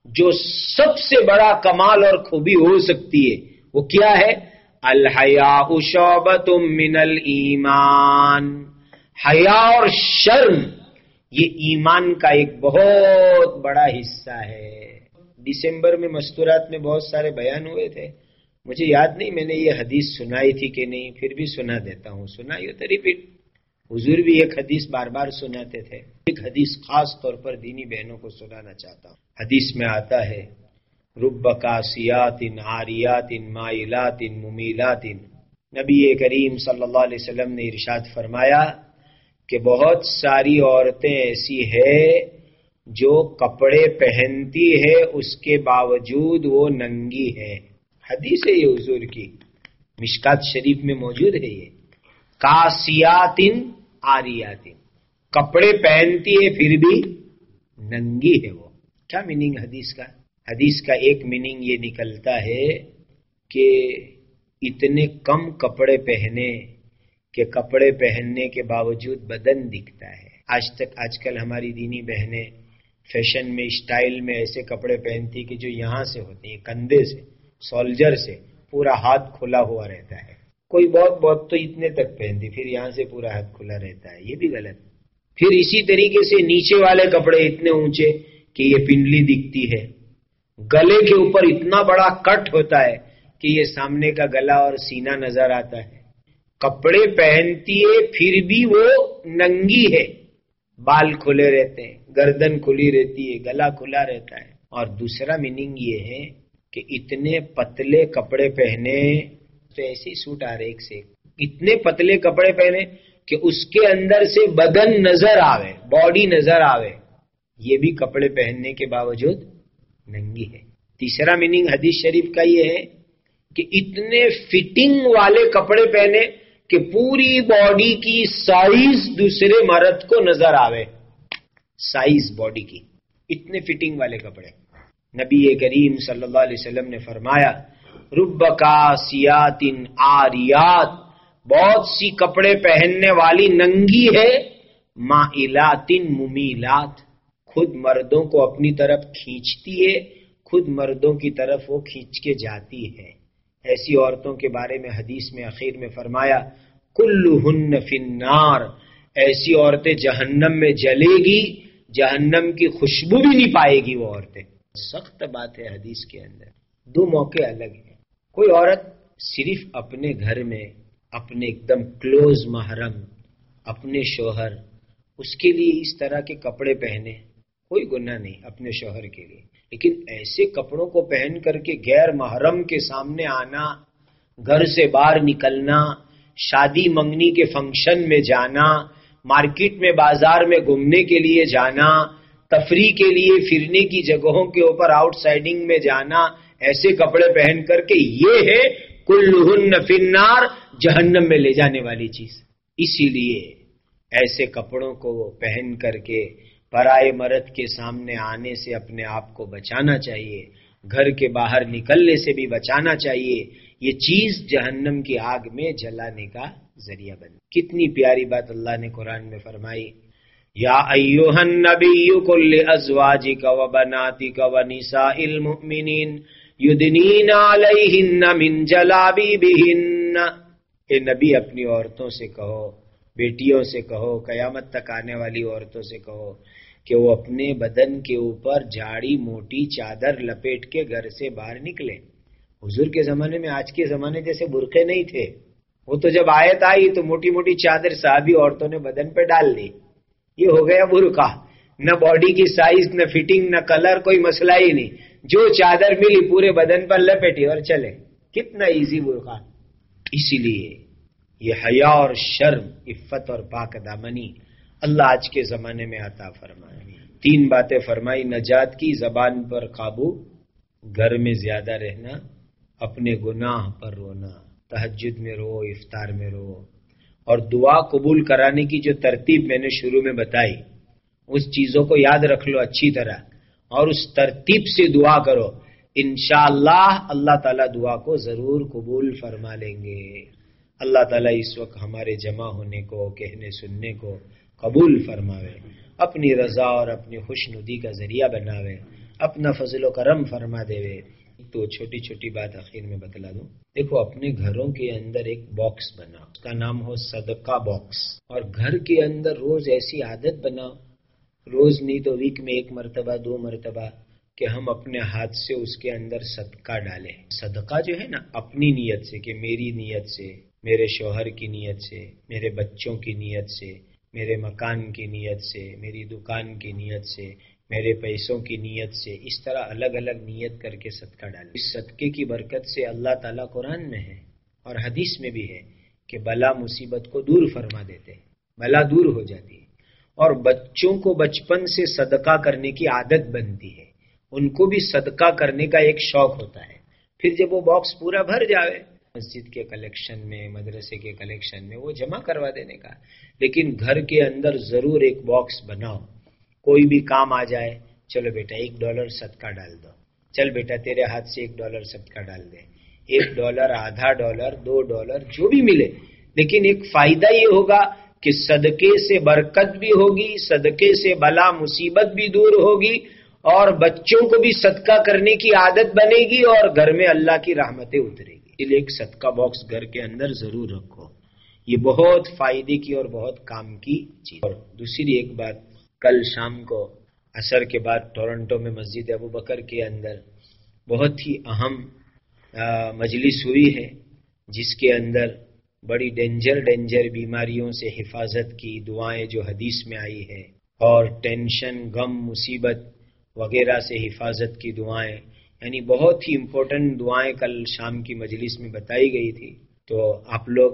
جو سب سے بڑا کمال اور خوبی ہو سکتی ہے، وہ کیا ہے؟ الحیا شعبت من المان حیا اور شرم، یہ ایمان کا ایک بہت بڑا حصہ ہے۔ دسمبر میں مستورات میں بہت سارے بیان ہوئے تھے۔ مجھے یاد نہیں، میں نے یہ حدیث سنائی تھی کہ نہیں، پھر بھی سنا دیتا ہوں۔ سنائی تو ریپیٹ حضور بھی ایک حدیث بار بار سناتے تھے۔ ایک حدیث خاص طور پر دینی بہنوں کو سنانا چاہتا ہوں۔ حدیث میں آتا ہے، رب کاسیات ان آریات ان مائلات ان ممیلات۔ ان نبی کریم صلی اللہ علیہ وسلم نے ارشاد فرمایا کہ بہت ساری عورتیں ایسی ہے جو کپڑے پہنتی ہے اس کے باوجود وہ ننگی ہے حدیث ہے یہ حضور کی۔ مشکات شریف میں موجود ہے یہ۔ کاسیاتن آریاتن۔ کپڑے پہنتی ہے پھر بھی ننگی ہے وہ۔ کیا میننگ حدیث کا؟ حدیث کا ایک میننگ یہ نکلتا ہے کہ اتنے کم کپڑے پہنے کہ کپڑے پہننے کے باوجود بدن دکھتا ہے۔ آج تک آج کل ہماری دینی بہنیں فیشن میں، اسٹائل میں ایسے کپڑے پہنتی کہ جو یہاں سے ہوتے ہیں، کندھے سے۔ سولجر سے پورا ہاتھ کھلا ہوا رہتا ہے۔ کوئی بہت بہت تو اتنے تک پہنتی، پھر یہاں سے پورا ہاتھ کھلا رہتا ہے۔ یہ بھی غلط۔ پھر اسی طریقے سے نیچے والے کپڑے اتنے اونچے کہ یہ پنڈلی دکھتی ہے۔ گلے کے اوپر اتنا بڑا کٹ ہوتا ہے کہ یہ سامنے کا گلا اور سینا نظر آتا ہے۔ کپڑے پہنتی ہے پھر بھی وہ ننگی ہے۔ بال کھلے رہتے ہیں، گردن کھلی رہتی ہے گلا کھلا رہتا ہے۔ اور دوسرا میننگ یہ ہے کہ اتنے پتلے کپڑے پہنے تو ایسے سوٹ آ رہے ایک سے اتنے پتلے کپڑے پہنے کہ اس کے اندر سے بدن نظر آوے باڈی نظر آوے۔ یہ بھی کپڑے پہننے کے باوجود ننگی ہے۔ تیسرا میننگ حدیث شریف کا یہ ہے کہ اتنے فٹنگ والے کپڑے پہنے کہ پوری باڈی کی سائز دوسرے مرد کو نظر آوے۔ سائز باڈی کی۔ اتنے فٹنگ والے کپڑے۔ نبی کریم صلی اللہ علیہ وسلم نے فرمایا، رب کا سیاتن آریات، بہت سی کپڑے پہننے والی ننگی ہے، مائلاتن ممیلات۔ خود مردوں کو اپنی طرف کھینچتی ہے، خود مردوں کی طرف وہ کھینچ کے جاتی ہے۔ ایسی عورتوں کے بارے میں حدیث میں، اخیر میں فرمایا کل ہن فنار ایسی عورتیں جہنم میں جلے گی، جہنم کی خوشبو بھی نہیں پائے گی وہ عورتیں۔ سخت بات ہے حدیث کے اندر۔ دو موقع الگ ہیں۔ کوئی عورت صرف اپنے گھر میں اپنے ایک دم کلوز محرم، اپنے شوہر، اس کے لیے اس طرح کے کپڑے پہنے، کوئی گناہ نہیں اپنے شوہر کے لیے۔ لیکن ایسے کپڑوں کو پہن کر کے غیر محرم کے سامنے آنا، گھر سے باہر نکلنا، شادی منگنی کے فنکشن میں جانا، مارکیٹ میں بازار میں گھومنے کے لیے جانا تفریح کے لیے پھرنے کی جگہوں کے اوپر آؤٹ سائڈنگ میں جانا، ایسے کپڑے پہن کر کے یہ ہے کل فنار جہنم میں لے جانے والی چیز۔ اسی لیے ایسے کپڑوں کو پہن کر کے پرائے مرد کے سامنے آنے سے اپنے آپ کو بچانا چاہیے، گھر کے باہر نکلنے سے بھی بچانا چاہیے۔ یہ چیز جہنم کی آگ میں جلانے کا ذریعہ بن کتنی پیاری بات اللہ نے قرآن میں فرمائی۔ یا ایوہ النبی کل ازواجک و بناتک و نساء المؤمنین یدنین علیہن من جلابی بہن اے نبی، اپنی عورتوں سے کہو، بیٹیوں سے کہو، قیامت تک آنے والی عورتوں سے کہو کہ وہ اپنے بدن کے اوپر جاڑی موٹی چادر لپیٹ کے گھر سے باہر نکلے حضور کے زمانے میں، آج کے زمانے جیسے برقے نہیں تھے۔ وہ تو جب آیت آئی تو موٹی موٹی چادر صحابی عورتوں نے بدن پہ ڈال دی۔ یہ ہو گیا برقع۔ نہ باڈی کی سائز نہ فٹنگ نہ کلر کوئی مسئلہ ہی نہیں۔ جو چادر ملی پورے بدن پر لپیٹی اور چلے۔ کتنا ایزی برقع۔ اسی لیے یہ حیا اور شرم، عفت اور پاک دامنی اللہ آج کے زمانے میں آتا فرمائے۔ تین باتیں فرمائی، نجات کی زبان پر قابو، گھر میں زیادہ رہنا، اپنے گناہ پر رونا، تہجد میں رو، افطار میں رو۔ اور دعا قبول کرانے کی جو ترتیب میں نے شروع میں بتائی، اس چیزوں کو یاد رکھ لو اچھی طرح، اور اس ترتیب سے دعا کرو۔ انشاءاللہ اللہ اللہ تعالیٰ دعا کو ضرور قبول فرما لیں گے۔ اللہ تعالیٰ اس وقت ہمارے جمع ہونے کو، کہنے سننے کو قبول فرماوے۔ اپنی رضا اور اپنی خوش ندی کا ذریعہ بناوے۔ اپنا فضل و کرم فرما دے تو چھوٹی چھوٹی بات اخیر میں بتلا دوں۔ دیکھو، اپنے گھروں کے اندر ایک باکس بنا، اس کا نام ہو صدقہ باکس اور گھر کے اندر روز ایسی عادت بناؤ روز نہیں تو ویک میں ایک مرتبہ، دو مرتبہ، کہ ہم اپنے ہاتھ سے اس کے اندر صدقہ ڈالیں۔ صدقہ جو ہے نا، اپنی نیت سے، کہ میری نیت سے، میرے شوہر کی نیت سے، میرے بچوں کی نیت سے، میرے مکان کی نیت سے، میری دکان کی نیت سے میرے پیسوں کی نیت سے اس طرح الگ الگ نیت کر کے صدقہ ڈال اس صدقے کی برکت سے اللہ تعالیٰ قرآن میں ہے اور حدیث میں بھی ہے کہ بلا مصیبت کو دور فرما دیتے بلا دور ہو جاتی ہے۔ اور بچوں کو بچپن سے صدقہ کرنے کی عادت بنتی ہے۔ ان کو بھی صدقہ کرنے کا ایک شوق ہوتا ہے۔ پھر جب وہ باکس پورا بھر جائے مسجد کے کلیکشن میں، مدرسے کے کلیکشن میں وہ جمع کروا دینے کا۔ لیکن گھر کے اندر ضرور ایک باکس بناؤ۔ کوئی بھی کام آ جائے، چلو بیٹا، ایک ڈالر صدقہ ڈال دو۔ چل بیٹا، تیرے ہاتھ سے ایک ڈالر صدقہ ڈال دے۔ ایک ڈالر، آدھا ڈالر، دو ڈالر، جو بھی ملے۔ لیکن ایک فائدہ یہ ہوگا کہ صدقے سے برکت بھی ہوگی، صدقے سے بلا مصیبت بھی دور ہوگی اور بچوں کو بھی صدقہ کرنے کی عادت بنے گی اور گھر میں اللہ کی رحمتیں اترے گی۔ ایک صدقہ باکس گھر کے اندر ضرور رکھو۔ یہ بہت فائدے کی اور بہت کام کی چیز اور دوسری ایک بات کل شام کو عصر کے بعد ٹورنٹو میں مسجد ابو بکر کے اندر بہت ہی اہم مجلس ہوئی ہے، جس کے اندر بڑی ڈینجر ڈینجر بیماریوں سے حفاظت کی دعائیں جو حدیث میں آئی ہے اور ٹینشن، غم، مصیبت وغیرہ سے حفاظت کی دعائیں یعنی بہت ہی امپورٹنٹ دعائیں کل شام کی مجلس میں بتائی گئی تھی۔ تو آپ لوگ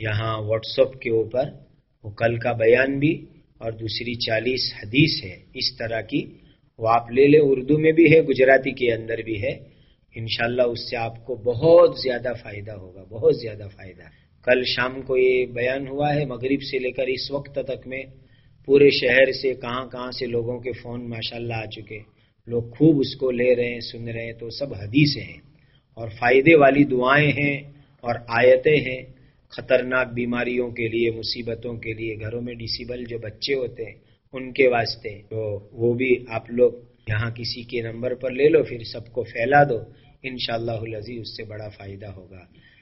یہاں واٹس ایپ کے اوپر وہ کل کا بیان بھی اور دوسری چالیس حدیث ہے۔ اس طرح کی وہ آپ لے لیں، اردو میں بھی ہے، گجراتی کے اندر بھی ہے۔ انشاءاللہ اس سے آپ کو بہت زیادہ فائدہ ہوگا، بہت زیادہ فائدہ۔ کل شام کو یہ بیان ہوا ہے، مغرب سے لے کر اس وقت تک میں پورے شہر سے، کہاں کہاں سے لوگوں کے فون ماشاءاللہ آ چکے۔ لوگ خوب اس کو لے رہے ہیں، سن رہے ہیں، تو سب حدیثیں ہیں۔ اور فائدے والی دعائیں ہیں اور آیتیں ہیں۔ خطرناک بیماریوں کے لیے، مصیبتوں کے لیے، گھروں میں ڈسیبل جو بچے ہوتے ہیں، ان کے واسطے تو وہ بھی آپ لوگ یہاں کسی کے نمبر پر لے لو، پھر سب کو پھیلا دو۔ ان شاء اللہ اس سے بڑا فائدہ ہوگا۔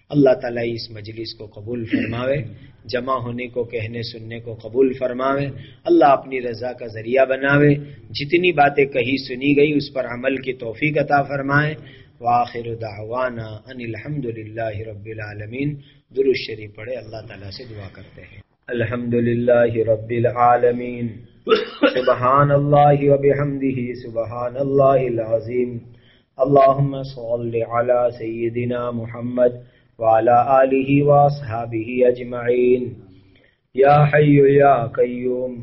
اللہ تعالیٰ اس مجلس کو قبول فرماوے، جمع ہونے کو، کہنے سننے کو قبول فرماوے۔ اللہ اپنی رضا کا ذریعہ بناوے۔ جتنی باتیں کہی سنی گئی، اس پر عمل کی توفیق عطا فرمائے۔ واخر دعوانا ان الحمد للہ رب العالمین۔ درو شریف پڑھے، اللہ تعالیٰ سے دعا کرتے ہیں۔ الحمد للہ رب العالمین۔ سبحان اللہ و بحمدہ، سبحان اللہ العظیم۔ اللہم صل علی سیدنا محمد وعلى آلہ واصحابہ اجمعین۔ یا حی یا قیوم،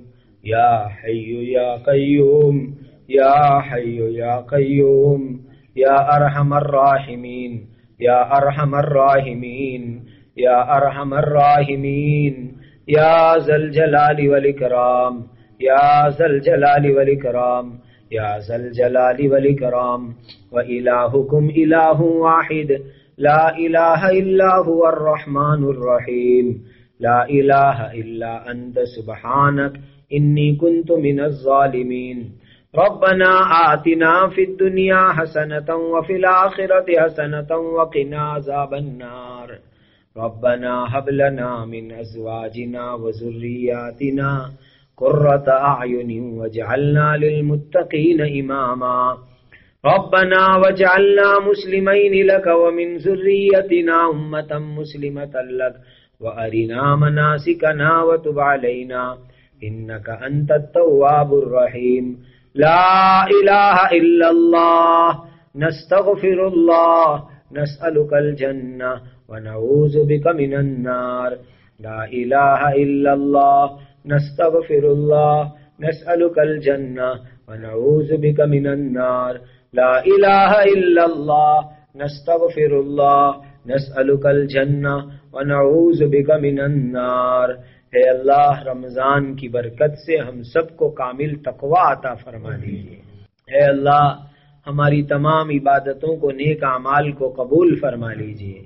یا حی یا قیوم، یا حی یا قیوم۔ یا ارحم الراحمین یا ارحم الراحمین یا ارحم الراحمین یا ذل جلال والاکرام یا ذل جلال والاکرام یا ذل جلال والاکرام و الہکم الہ واحد، لا إله إلا هو الرحمن الرحيم. لا إله إلا أنت، سبحانك، إني كنت من الظالمين. ربنا آتنا في الدنيا حسنة وفي الآخرة حسنة وقنا عذاب النار. ربنا هب لنا من أزواجنا وذرياتنا قرة أعين واجعلنا للمتقين إماما. ربنا واجعلنا مسلمين لك ومن ذريتنا أمة مسلمة لك وأرنا مناسكنا وتب علينا. إنك أنت التواب الرحيم. لا إله إلا الله. نستغفر الله نسألك الجنة ونعوذ بك من النار. لا إله إلا الله نستغفر الله نسألك الجنة ونعوذ بك من النار. لا إله إلا الله نستغفر الله نسألك الجنة ونعوذ بك من النار. اے اللہ رمضان کی برکت سے ہم سب کو کامل تقوا عطا فرما دیجیے اے اللہ ہماری تمام عبادتوں کو نیک اعمال کو قبول فرما لیجیے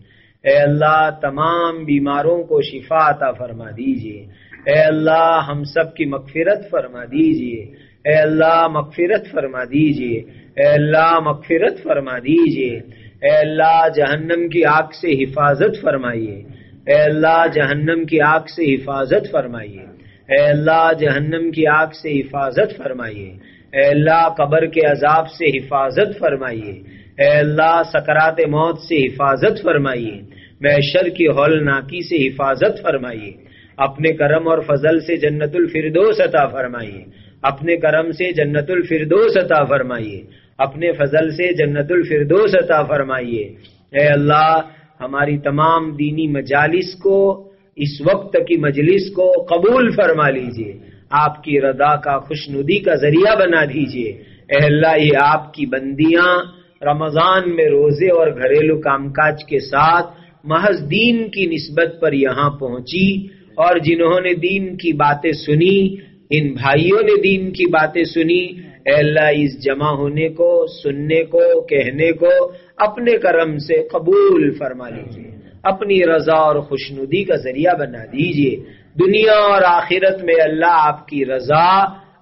اے اللہ تمام بیماروں کو شفا عطا فرما دیجیے اے اللہ ہم سب کی مغفرت فرما دیجیے اے اللہ مغفرت فرما دیجیے اے اللہ مغفرت فرما دیجیے اے اللہ جہنم کی آگ سے حفاظت فرمائیے۔ اے اللہ جہنم کی آگ سے حفاظت فرمائیے۔ اے اللہ جہنم کی آگ سے حفاظت فرمائیے۔ اے اللہ قبر کے عذاب سے حفاظت فرمائیے۔ اے اللہ سکرات موت سے حفاظت فرمائیے۔ میشر کی ہول ناکی سے حفاظت فرمائیے۔ اپنے کرم اور فضل سے جنت الفردوس عطا فرمائیے۔ اپنے کرم سے جنت الفردوس عطا فرمائیے۔ اپنے فضل سے جنت الفردوس عطا فرمائیے۔ اے اللہ ہماری تمام دینی مجالس کو، اس وقت کی مجلس کو قبول فرما لیجیے۔ آپ کی رضا کا خوشنودی کا ذریعہ بنا دیجیے۔ اے اللہ، یہ آپ کی بندیاں رمضان میں روزے اور گھریلو کام کاج کے ساتھ محض دین کی نسبت پر یہاں پہنچی اور جنہوں نے دین کی باتیں سنی، ان بھائیوں نے دین کی باتیں سنی اے اللہ، اس جمع ہونے کو، سننے کو، کہنے کو، اپنے کرم سے قبول فرما لیجیے اپنی رضا اور خوشنودی کا ذریعہ بنا دیجیے دنیا اور آخرت میں اللہ آپ کی رضا،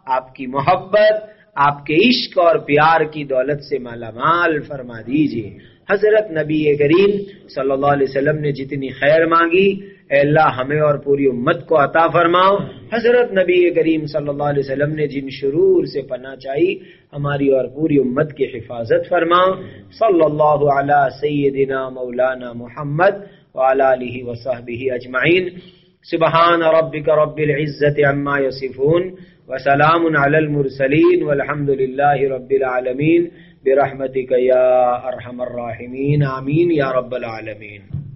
آپ کی محبت، آپ کے عشق اور پیار کی دولت سے مالا مال فرما دیجیے حضرت نبی کریم صلی اللہ علیہ وسلم نے جتنی خیر مانگی اے اللہ ہمیں اور پوری امت کو عطا فرماؤ۔ حضرت نبی کریم صلی اللہ علیہ وسلم نے جن شرور سے پناہ چاہی، ہماری اور پوری امت کی حفاظت فرماؤ۔ صلی اللہ علی سیدنا مولانا محمد وعلى آله وصحبه اجمعین۔ سبحان ربك رب العزت عما يصفون وسلام على المرسلين والحمد لله رب العالمين برحمتك يا ارحم الراحمين آمين يا رب العالمين